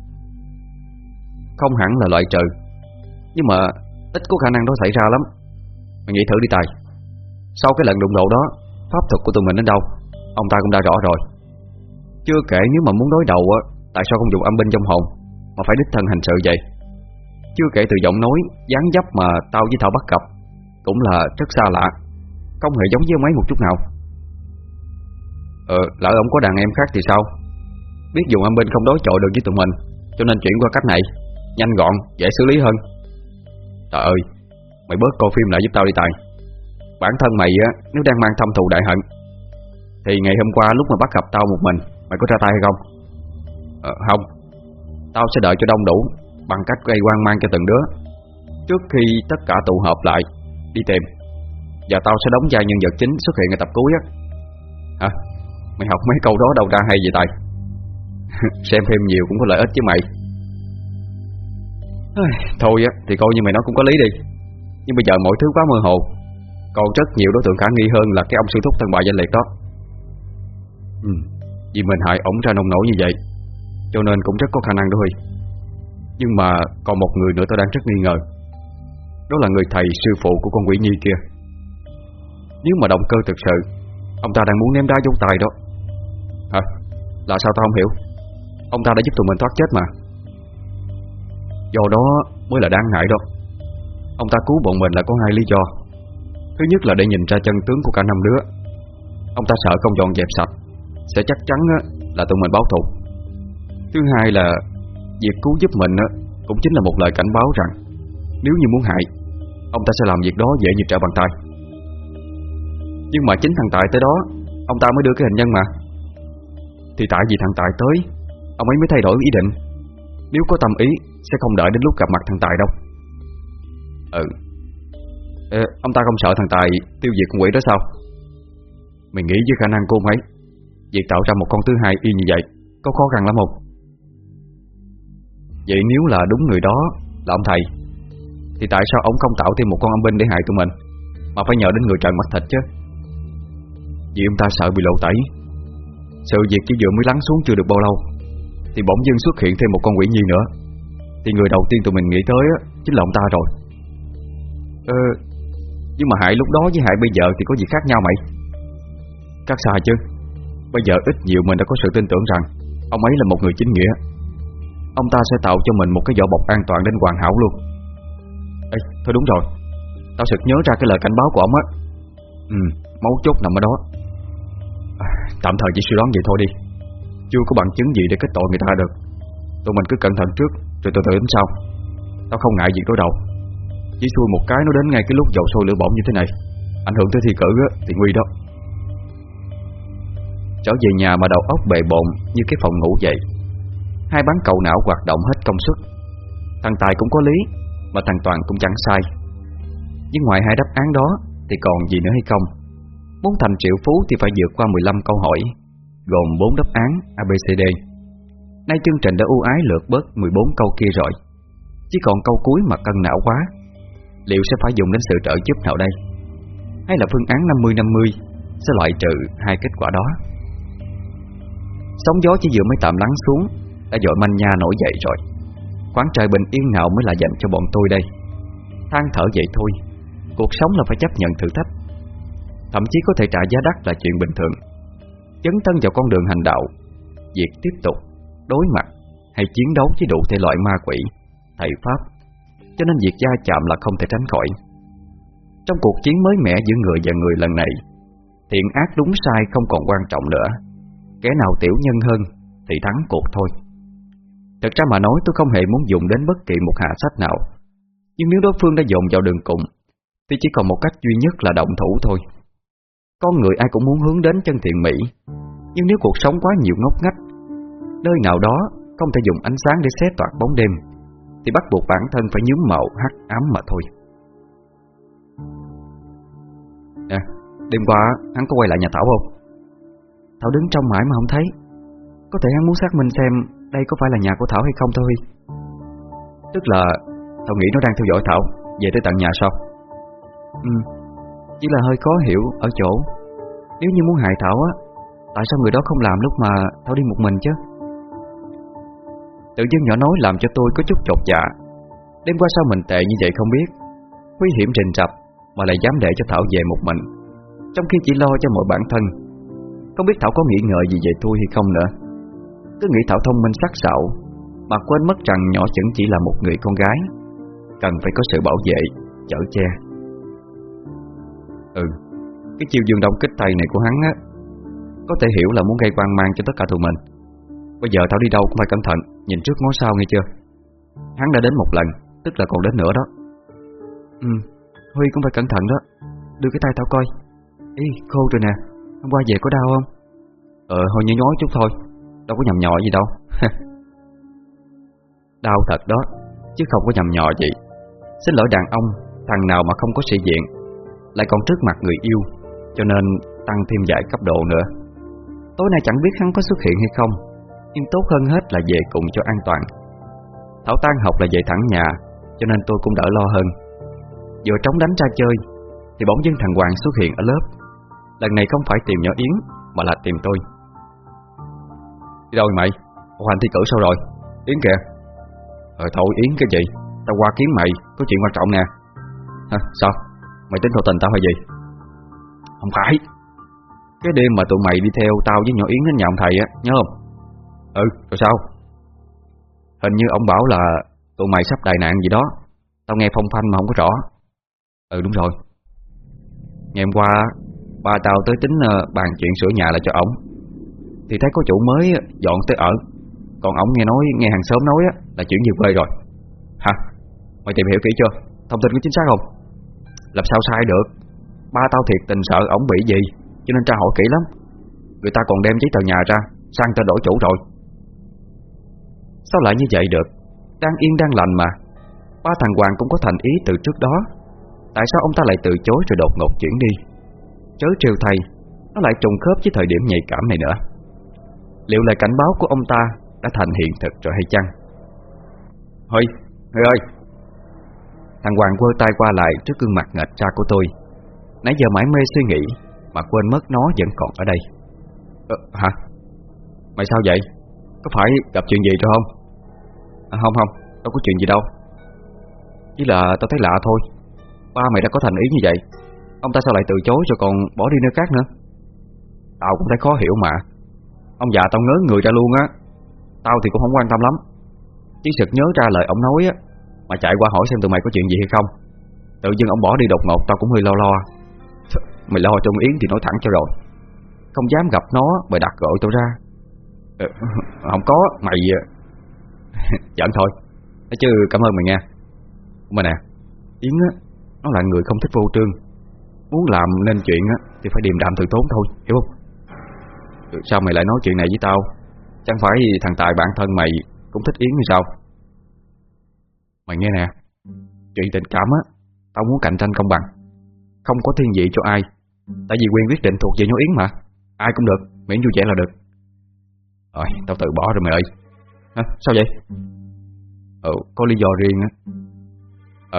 Không hẳn là loại trừ. Nhưng mà ít có khả năng đó xảy ra lắm. Mày nghĩ thử đi Tài. Sau cái lần đụng độ đó Pháp thuật của tụi mình đến đâu? Ông ta cũng đã rõ rồi. Chưa kể nếu mà muốn đối đầu á Tại sao không dùng âm binh trong hồn Mà phải đích thân hành sự vậy? Chưa kể từ giọng nói, dáng dấp mà tao với Thảo bắt gặp Cũng là rất xa lạ Không hề giống với ông ấy một chút nào. Ờ, lỡ ông có đàn em khác thì sao? Biết dùng âm binh không đối chọi được với tụi mình Cho nên chuyển qua cách này. Nhanh gọn, dễ xử lý hơn. Trời ơi, mày bớt coi phim lại giúp tao đi Tài. Bản thân mày á Nếu đang mang thâm thù đại hận Thì ngày hôm qua lúc mà bắt gặp tao một mình Mày có ra tay hay không? Ờ, Không. Tao sẽ đợi cho đông đủ Bằng cách gây quan mang cho từng đứa. Trước khi tất cả tụ họp lại Đi tìm. Và tao sẽ đóng vai nhân vật chính xuất hiện ở tập cuối á. Hả? Mày học mấy câu đó đâu ra hay vậy Tài? Xem phim nhiều cũng có lợi ích chứ mày. Thôi á, Thì coi như mày nói cũng có lý đi. Nhưng bây giờ mọi thứ quá mơ hồ. Còn rất nhiều đối tượng khả nghi hơn là cái ông sư thúc thân bại danh liệt đó Ừ Vì mình hại ổng ra nông nổi như vậy, Cho nên cũng rất có khả năng đó Huy. Nhưng mà còn một người nữa tôi đang rất nghi ngờ. Đó là người thầy sư phụ của con quỷ nhi kia. Nếu mà động cơ thực sự, Ông ta đang muốn ném đá vô tài đó. Hả? Là sao tao không hiểu? Ông ta đã giúp tụi mình thoát chết mà. Do đó mới là đáng ngại đó Ông ta cứu bọn mình là có hai lý do. Thứ nhất là để nhìn ra chân tướng của cả năm đứa. Ông ta sợ không dọn dẹp sạch, Sẽ chắc chắn là tụi mình báo thù. Thứ hai là Việc cứu giúp mình Cũng chính là một lời cảnh báo rằng Nếu như muốn hại, Ông ta sẽ làm việc đó dễ như trở bàn tay. Nhưng mà chính thằng Tài tới đó, Ông ta mới đưa cái hình nhân mà. Thì tại vì thằng Tài tới, Ông ấy mới thay đổi ý định. Nếu có tâm ý sẽ không đợi đến lúc gặp mặt thằng Tài đâu. Ừ. Ê, ông ta không sợ thằng Tài tiêu diệt con quỷ đó sao? Mày nghĩ với khả năng cô ấy, Việc tạo ra một con thứ hai y như vậy Có khó khăn lắm không? Vậy nếu là đúng người đó Là ông thầy Thì tại sao ông không tạo thêm một con âm binh để hại tụi mình Mà phải nhờ đến người trần mắt thịt chứ? Vì ông ta sợ bị lộ tẩy. Sự việc chỉ vừa mới lắng xuống chưa được bao lâu Thì bỗng dưng xuất hiện thêm một con quỷ nhi nữa. Thì người đầu tiên tụi mình nghĩ tới á, Chính là ông ta rồi. Ờ Nhưng mà hại lúc đó với hại bây giờ Thì có gì khác nhau mày? Các sai chứ. Bây giờ ít nhiều mình đã có sự tin tưởng rằng Ông ấy là một người chính nghĩa. Ông ta sẽ tạo cho mình một cái vỏ bọc an toàn đến hoàn hảo luôn. Ê, thôi đúng rồi. Tao sực nhớ ra cái lời cảnh báo của ông á. Ừ, mấu chốt nằm ở đó. À, Tạm thời chỉ suy đoán vậy thôi đi. Chưa có bằng chứng gì để kết tội người ta được Tụi mình cứ cẩn thận trước Rồi từ từ đến sau. Tao không ngại việc đối đầu. Chỉ xui một cái nó đến ngay cái lúc dầu sôi lửa bỏng như thế này. Ảnh hưởng tới thi cử á, thì nguy đó. Trở về nhà mà đầu óc bề bộn Như cái phòng ngủ vậy. Hai bán cầu não hoạt động hết công suất. Thằng Tài cũng có lý Mà thằng Toàn cũng chẳng sai. Nhưng ngoài hai đáp án đó Thì còn gì nữa hay không? Muốn thành triệu phú thì phải vượt qua 15 câu hỏi Gồm 4 đáp án ABCD Nay chương trình đã ưu ái lượt bớt 14 câu kia rồi. Chỉ còn câu cuối mà cân não quá. Liệu sẽ phải dùng đến sự trợ giúp nào đây? Hay là phương án 50-50 Sẽ loại trừ hai kết quả đó? Sóng gió chỉ vừa mới tạm lắng xuống, Đã dội manh nha nổi dậy rồi. Quán trời bình yên nào mới là dành cho bọn tôi đây? Than thở vậy thôi, Cuộc sống là phải chấp nhận thử thách. Thậm chí có thể trả giá đắt là chuyện bình thường. Chấn tân vào con đường hành đạo, Việc tiếp tục. Đối mặt Hay chiến đấu với đủ thể loại ma quỷ, Thầy Pháp. Cho nên việc gia chạm là không thể tránh khỏi. Trong cuộc chiến mới mẻ giữa người và người lần này, Thiện ác đúng sai không còn quan trọng nữa. Kẻ nào tiểu nhân hơn Thì thắng cuộc thôi. Thật ra mà nói tôi không hề muốn dùng đến bất kỳ một hạ sách nào. Nhưng nếu đối phương đã dồn vào đường cùng, Thì chỉ còn một cách duy nhất là động thủ thôi. Con người ai cũng muốn hướng đến chân thiện mỹ. Nhưng nếu cuộc sống quá nhiều ngốc ngách Nơi nào đó không thể dùng ánh sáng để xé toạc bóng đêm Thì bắt buộc bản thân phải nhúm màu hắc ám mà thôi. Nè, đêm qua hắn có quay lại nhà Thảo không? Thảo đứng trong mãi mà không thấy. Có thể hắn muốn xác minh xem Đây có phải là nhà của Thảo hay không thôi. Tức là Thảo nghĩ nó đang theo dõi Thảo Về tới tận nhà sau. Ừ Chỉ là hơi khó hiểu ở chỗ Nếu như muốn hại Thảo á Tại sao người đó không làm lúc mà Thảo đi một mình chứ? Tự dưng nhỏ nói làm cho tôi có chút chột dạ. Đêm qua sao mình tệ như vậy không biết? Nguy hiểm rình rập, Mà lại dám để cho Thảo về một mình. Trong khi chỉ lo cho mọi bản thân. Không biết Thảo có nghĩ ngợi gì về tôi hay không nữa. Cứ nghĩ Thảo thông minh sắc sảo, Mà quên mất rằng nhỏ chẳng chỉ là một người con gái. Cần phải có sự bảo vệ, Chở che. Ừ Cái chiêu dương đông kích tay này của hắn á, Có thể hiểu là muốn gây quan mang cho tất cả tụi mình. Bây giờ tao đi đâu cũng phải cẩn thận Nhìn trước ngó sau nghe chưa? Hắn đã đến một lần Tức là còn đến nữa đó. Ừ Huy cũng phải cẩn thận đó. Đưa cái tay tao coi. Ý khô rồi nè. Hôm qua về có đau không? Ờ, hồi như nhói chút thôi. Đâu có nhầm nhọ gì đâu. Đau thật đó Chứ không có nhầm nhọ gì. Xin lỗi đàn ông Thằng nào mà không có sĩ diện Lại còn trước mặt người yêu Cho nên tăng thêm vài cấp độ nữa. Tối nay chẳng biết hắn có xuất hiện hay không. Nhưng tốt hơn hết là về cùng cho an toàn. Thảo tan học là về thẳng nhà, Cho nên tôi cũng đỡ lo hơn. Vừa trống đánh ra chơi, Thì bỗng dưng thằng Hoàng xuất hiện ở lớp. Lần này không phải tìm nhỏ Yến, Mà là tìm tôi. Đi đâu mày? Hoàng thi cử sao rồi? Yến kìa. Ờ thôi Yến cái gì? Tao qua kiếm mày, Có chuyện quan trọng nè. Hả, sao? Mày tính thổ tình tao hay gì? Không phải. Cái đêm mà tụi mày đi theo tao với nhỏ Yến đến nhà ông thầy á, Nhớ không? Ừ rồi sao? Hình như ông bảo là Tụi mày sắp đại nạn gì đó. Tao nghe phong phanh mà không có rõ. Ừ đúng rồi. Ngày hôm qua, Ba tao tới tính ờ, bàn chuyện sửa nhà lại cho ổng. Thì thấy có chủ mới dọn tới ở. Còn ổng nghe nói, nghe hàng xóm nói là chuyển về quê rồi. Hả? Mày tìm hiểu kỹ chưa? Thông tin có chính xác không? Làm sao sai được? Ba tao thiệt tình sợ ổng bị gì, Cho nên tra hỏi kỹ lắm. Người ta còn đem giấy tờ nhà ra, Sang tên đổi chủ rồi. Sao lại như vậy được? Đang yên đang lành mà. Ba thằng Hoàng cũng có thành ý từ trước đó. Tại sao ông ta lại từ chối rồi đột ngột chuyển đi? Chớ trêu thầy Nó lại trùng khớp với thời điểm nhạy cảm này nữa. Liệu lời cảnh báo của ông ta Đã thành hiện thực rồi hay chăng? Hơi, Hơi ơi! Thằng Hoàng quơ tay qua lại trước gương mặt nghệch ra của tôi. Nãy giờ mãi mê suy nghĩ Mà quên mất nó vẫn còn ở đây. Ờ, Hả? Mày sao vậy? Có phải gặp chuyện gì rồi không? À, không không, đâu có chuyện gì đâu. Chỉ là tao thấy lạ thôi. Ba mày đã có thành ý như vậy Ông ta sao lại từ chối rồi còn bỏ đi nơi khác nữa? Tao cũng thấy khó hiểu mà. Ông già tao ngớ người ra luôn á. Tao thì cũng không quan tâm lắm. Chỉ sực nhớ ra lời ông nói á Mà chạy qua hỏi xem tụi mày có chuyện gì hay không. Tự dưng ông bỏ đi đột ngột tao cũng hơi lo lo. Mày lo trong Yến thì nói thẳng cho rồi. Không dám gặp nó Mày đặt gọi tao ra. Ờ, không có Mày ờ, Giỡn thôi. Chứ cảm ơn mày nha. Mà nè Yến á Nó là người không thích vô trương. Muốn làm nên chuyện á Thì phải điềm đạm từ tốn thôi Hiểu không? Sao mày lại nói chuyện này với tao? Chẳng phải thằng Tài bạn thân mày Cũng thích Yến hay sao? Mày nghe nè Chuyện tình cảm á Tao muốn cạnh tranh công bằng. Không có thiên vị cho ai. Tại vì quyền quyết định thuộc về nhau Yến mà. Ai cũng được, miễn vui vẻ là được. Rồi, tao tự bỏ rồi mày ơi à, Sao vậy? Ừ, có lý do riêng á.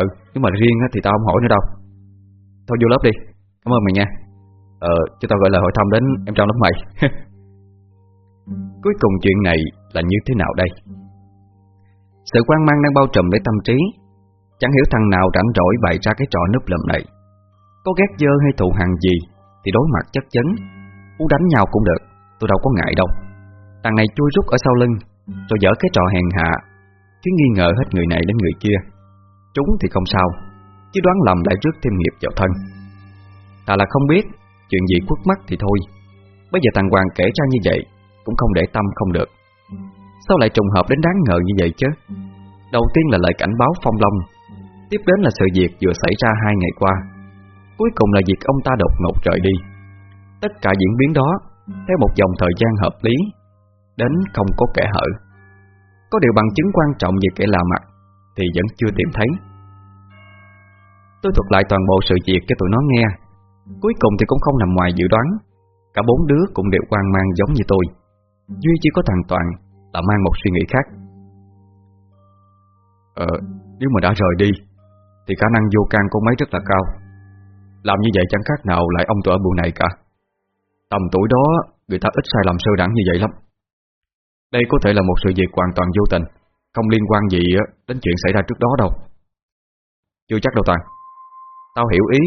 Ừ, nếu mà riêng á thì tao không hỏi nữa đâu. Thôi vô lớp đi. Cảm ơn mày nha. Ờ, cho tao gọi là hỏi thăm đến em trong lớp mày. Cuối cùng chuyện này là như thế nào đây? Sự quan mang đang bao trùm lấy tâm trí. Chẳng hiểu thằng nào rảnh rỗi bày ra cái trò núp lầm này. Có ghét dơ hay thù hằn gì Thì đối mặt chất chắn Muốn đánh nhau cũng được Tôi đâu có ngại đâu. Thằng này chui rút ở sau lưng rồi dở cái trò hèn hạ Cứ nghi ngờ hết người này đến người kia. Chúng thì không sao Chứ đoán lầm lại rước thêm nghiệp vào thân. Ta là không biết, Chuyện gì khuất mắt thì thôi. Bây giờ thằng Hoàng kể ra như vậy, Cũng không để tâm không được. Sao lại trùng hợp đến đáng ngờ như vậy chứ? Đầu tiên là lời cảnh báo phong long, Tiếp đến là sự việc vừa xảy ra hai ngày qua. Cuối cùng là việc ông ta đột ngột rời đi. Tất cả diễn biến đó, Theo một dòng thời gian hợp lý Đến không có kẻ hở. Có điều bằng chứng quan trọng về kẻ lạ mặt Thì vẫn chưa tìm thấy. Tôi thuật lại toàn bộ sự việc cho tụi nó nghe. Cuối cùng thì cũng không nằm ngoài dự đoán. Cả bốn đứa cũng đều quan mang giống như tôi. Duy chỉ có thằng Toàn Là mang một suy nghĩ khác. Ờ, nếu mà đã rời đi Thì khả năng vô can của mấy rất là cao. Làm như vậy chẳng khác nào lại ông tuổi ở buồn này cả. Tầm tuổi đó Người ta ít sai lầm sơ đẳng như vậy lắm. Đây có thể là một sự việc hoàn toàn vô tình, Không liên quan gì đến chuyện xảy ra trước đó đâu. Chưa chắc đâu Toàn. Tao hiểu ý,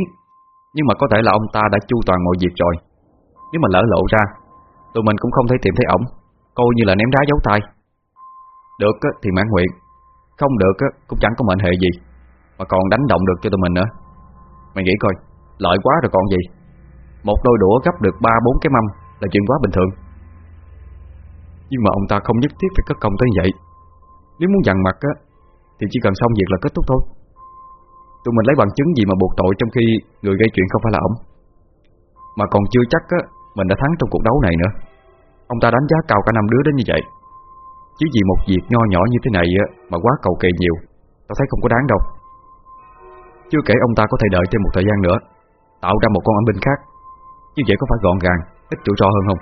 Nhưng mà có thể là ông ta đã chu toàn mọi việc rồi. Nếu mà lỡ lộ ra, Tụi mình cũng không thể tìm thấy ổng, Coi như là ném đá giấu tay. Được thì mãn nguyện. Không được cũng chẳng có mệnh hệ gì, Mà còn đánh động được cho tụi mình nữa. Mày nghĩ coi, Lợi quá rồi còn gì. Một đôi đũa gấp được ba bốn cái mâm Là chuyện quá bình thường. Nhưng mà ông ta không nhất thiết phải cất công tới vậy. Nếu muốn dằn mặt á, Thì chỉ cần xong việc là kết thúc thôi. Tụi mình lấy bằng chứng gì mà buộc tội Trong khi người gây chuyện không phải là ông? Mà còn chưa chắc á, Mình đã thắng trong cuộc đấu này nữa. Ông ta đánh giá cao cả năm đứa đến như vậy. Chứ vì một việc nho nhỏ như thế này á, Mà quá cầu kỳ nhiều, Tao thấy không có đáng đâu. Chưa kể ông ta có thể đợi thêm một thời gian nữa, Tạo ra một con âm binh khác. Như vậy có phải gọn gàng, Ít rủi ro hơn không?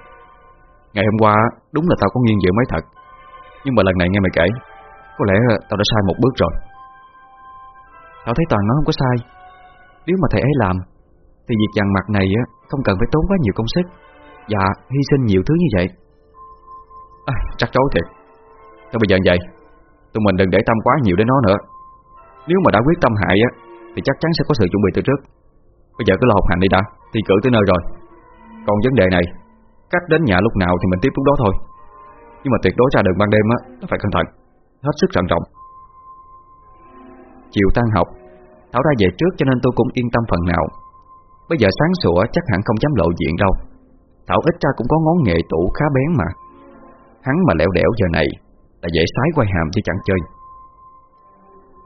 Ngày hôm qua đúng là tao có nghiêng dự mấy thật. Nhưng mà lần này nghe mày kể Có lẽ ờ, tao đã sai một bước rồi. Tao thấy Toàn nó không có sai. Nếu mà thầy ấy làm Thì việc dằn mặt này không cần phải tốn quá nhiều công sức. Và hy sinh nhiều thứ như vậy. À, Chắc chối thiệt. Thôi bây giờ vậy Tụi mình đừng để tâm quá nhiều đến nó nữa. Nếu mà đã quyết tâm hại á Thì chắc chắn sẽ có sự chuẩn bị từ trước. Bây giờ cứ lo học hành đi đã Thì cử tới nơi rồi. Còn vấn đề này Cách đến nhà lúc nào thì mình tiếp lúc đó thôi. Nhưng mà tuyệt đối ra đường ban đêm á, Nó phải cẩn thận. Hết sức thận trọng. Chiều tan học, Thảo ra về trước cho nên tôi cũng yên tâm phần nào. Bây giờ sáng sủa chắc hẳn không dám lộ diện đâu. Thảo ít ra cũng có ngón nghệ tủ khá bén mà. Hắn mà lẻo đẻo giờ này Là dễ sái quay hàm chứ chẳng chơi.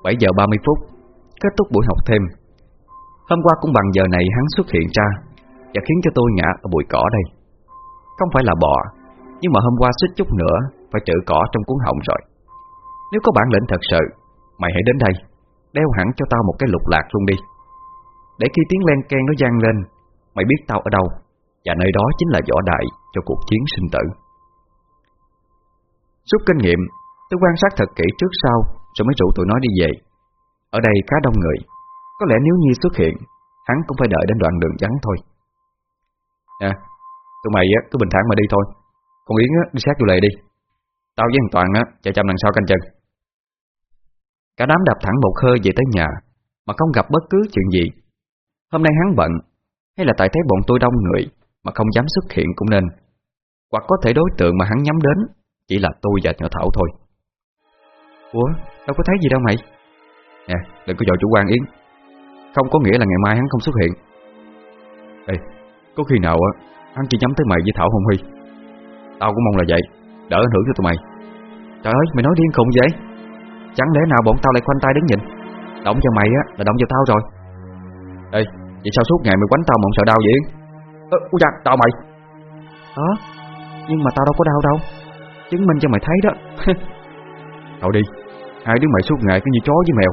7 giờ 30 phút, Kết thúc buổi học thêm. Hôm qua cũng bằng giờ này hắn xuất hiện ra Và khiến cho tôi ngã ở bụi cỏ đây. Không phải là bò, Nhưng mà hôm qua xích chút nữa Phải trữ cỏ trong cuốn họng rồi. Nếu có bản lĩnh thật sự, Mày hãy đến đây, Đeo hẳn cho tao một cái lục lạc luôn đi. Để khi tiếng len ken nó gian lên, Mày biết tao ở đâu, Và nơi đó chính là võ đại cho cuộc chiến sinh tử. Rút kinh nghiệm, Tôi quan sát thật kỹ trước sau, Rồi mới rủ tụi nó đi về. Ở đây khá đông người, Có lẽ nếu Nhi xuất hiện, Hắn cũng phải đợi đến đoạn đường vắng thôi. À Tụi mày cứ bình thản mà đi thôi. Con Yến đi sát vô lệ đi. Tao với thằng Toàn chạy chăm đằng sau canh chân Cả đám đạp thẳng một hơi về tới nhà, Mà không gặp bất cứ chuyện gì. Hôm nay hắn bận, Hay là tại thấy bọn tôi đông người, Mà không dám xuất hiện cũng nên. Hoặc có thể đối tượng mà hắn nhắm đến, Chỉ là tôi và nhỏ Thảo thôi. Ủa, đâu có thấy gì đâu mày. Nè, đừng có dội chủ quan Yến. Không có nghĩa là ngày mai hắn không xuất hiện. Ê, Có khi nào á Hắn chỉ nhắm tới mày với Thảo Hồng Huy. Tao cũng mong là vậy. Đỡ ảnh hưởng cho tụi mày. Trời ơi, mày nói điên khùng vậy? Chẳng lẽ nào bọn tao lại khoanh tay đứng nhìn? Động cho mày á, là động cho tao rồi. Ê Vậy sao suốt ngày mày quánh tao mà không sợ đau vậy? Ơ Úi da đau mày. Đó Nhưng mà tao đâu có đau đâu. Chứng minh cho mày thấy đó. Thôi đi, Hai đứa mày suốt ngày cứ như chó với mèo.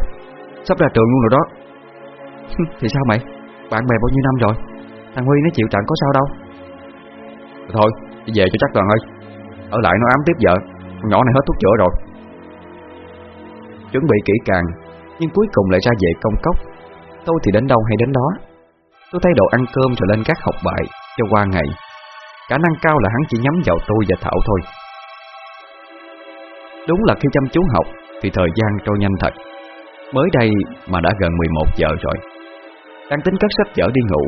Sắp ra trường luôn rồi đó. Thì sao mày? Bạn bè bao nhiêu năm rồi? Thằng Huy nó chịu trận có sao đâu. Thôi về cho chắc toàn ơi. Ở lại nó ám tiếp vợ, Con nhỏ này hết thuốc chữa rồi. Chuẩn bị kỹ càng, Nhưng cuối cùng lại ra về công cốc. Tôi thì đến đâu hay đến đó. Tôi thay đồ ăn cơm rồi lên các học bài Cho qua ngày. Khả năng cao là hắn chỉ nhắm vào tôi và Thảo thôi. Đúng là khi chăm chú học Thì thời gian trôi nhanh thật. Mới đây mà đã gần 11 giờ rồi. Đang tính cất sách vở đi ngủ,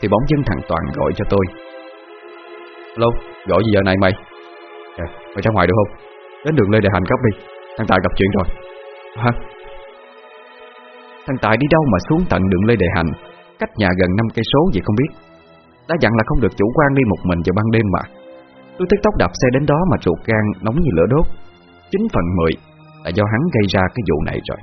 Thì bỗng dưng thằng Toàn gọi cho tôi. Alo, gọi gì giờ này mày. À, Mày ra ngoài được không? Đến đường Lê Đại Hành gấp đi. Thằng Tài gặp chuyện rồi. Hả? Thằng Tài đi đâu mà xuống tận đường Lê Đại Hành? Cách nhà gần 5 cây số gì không biết. Đã dặn là không được chủ quan đi một mình vào ban đêm mà. Tôi tức tốc đạp xe đến đó mà ruột gan nóng như lửa đốt. Chính phần 10 là do hắn gây ra cái vụ này rồi.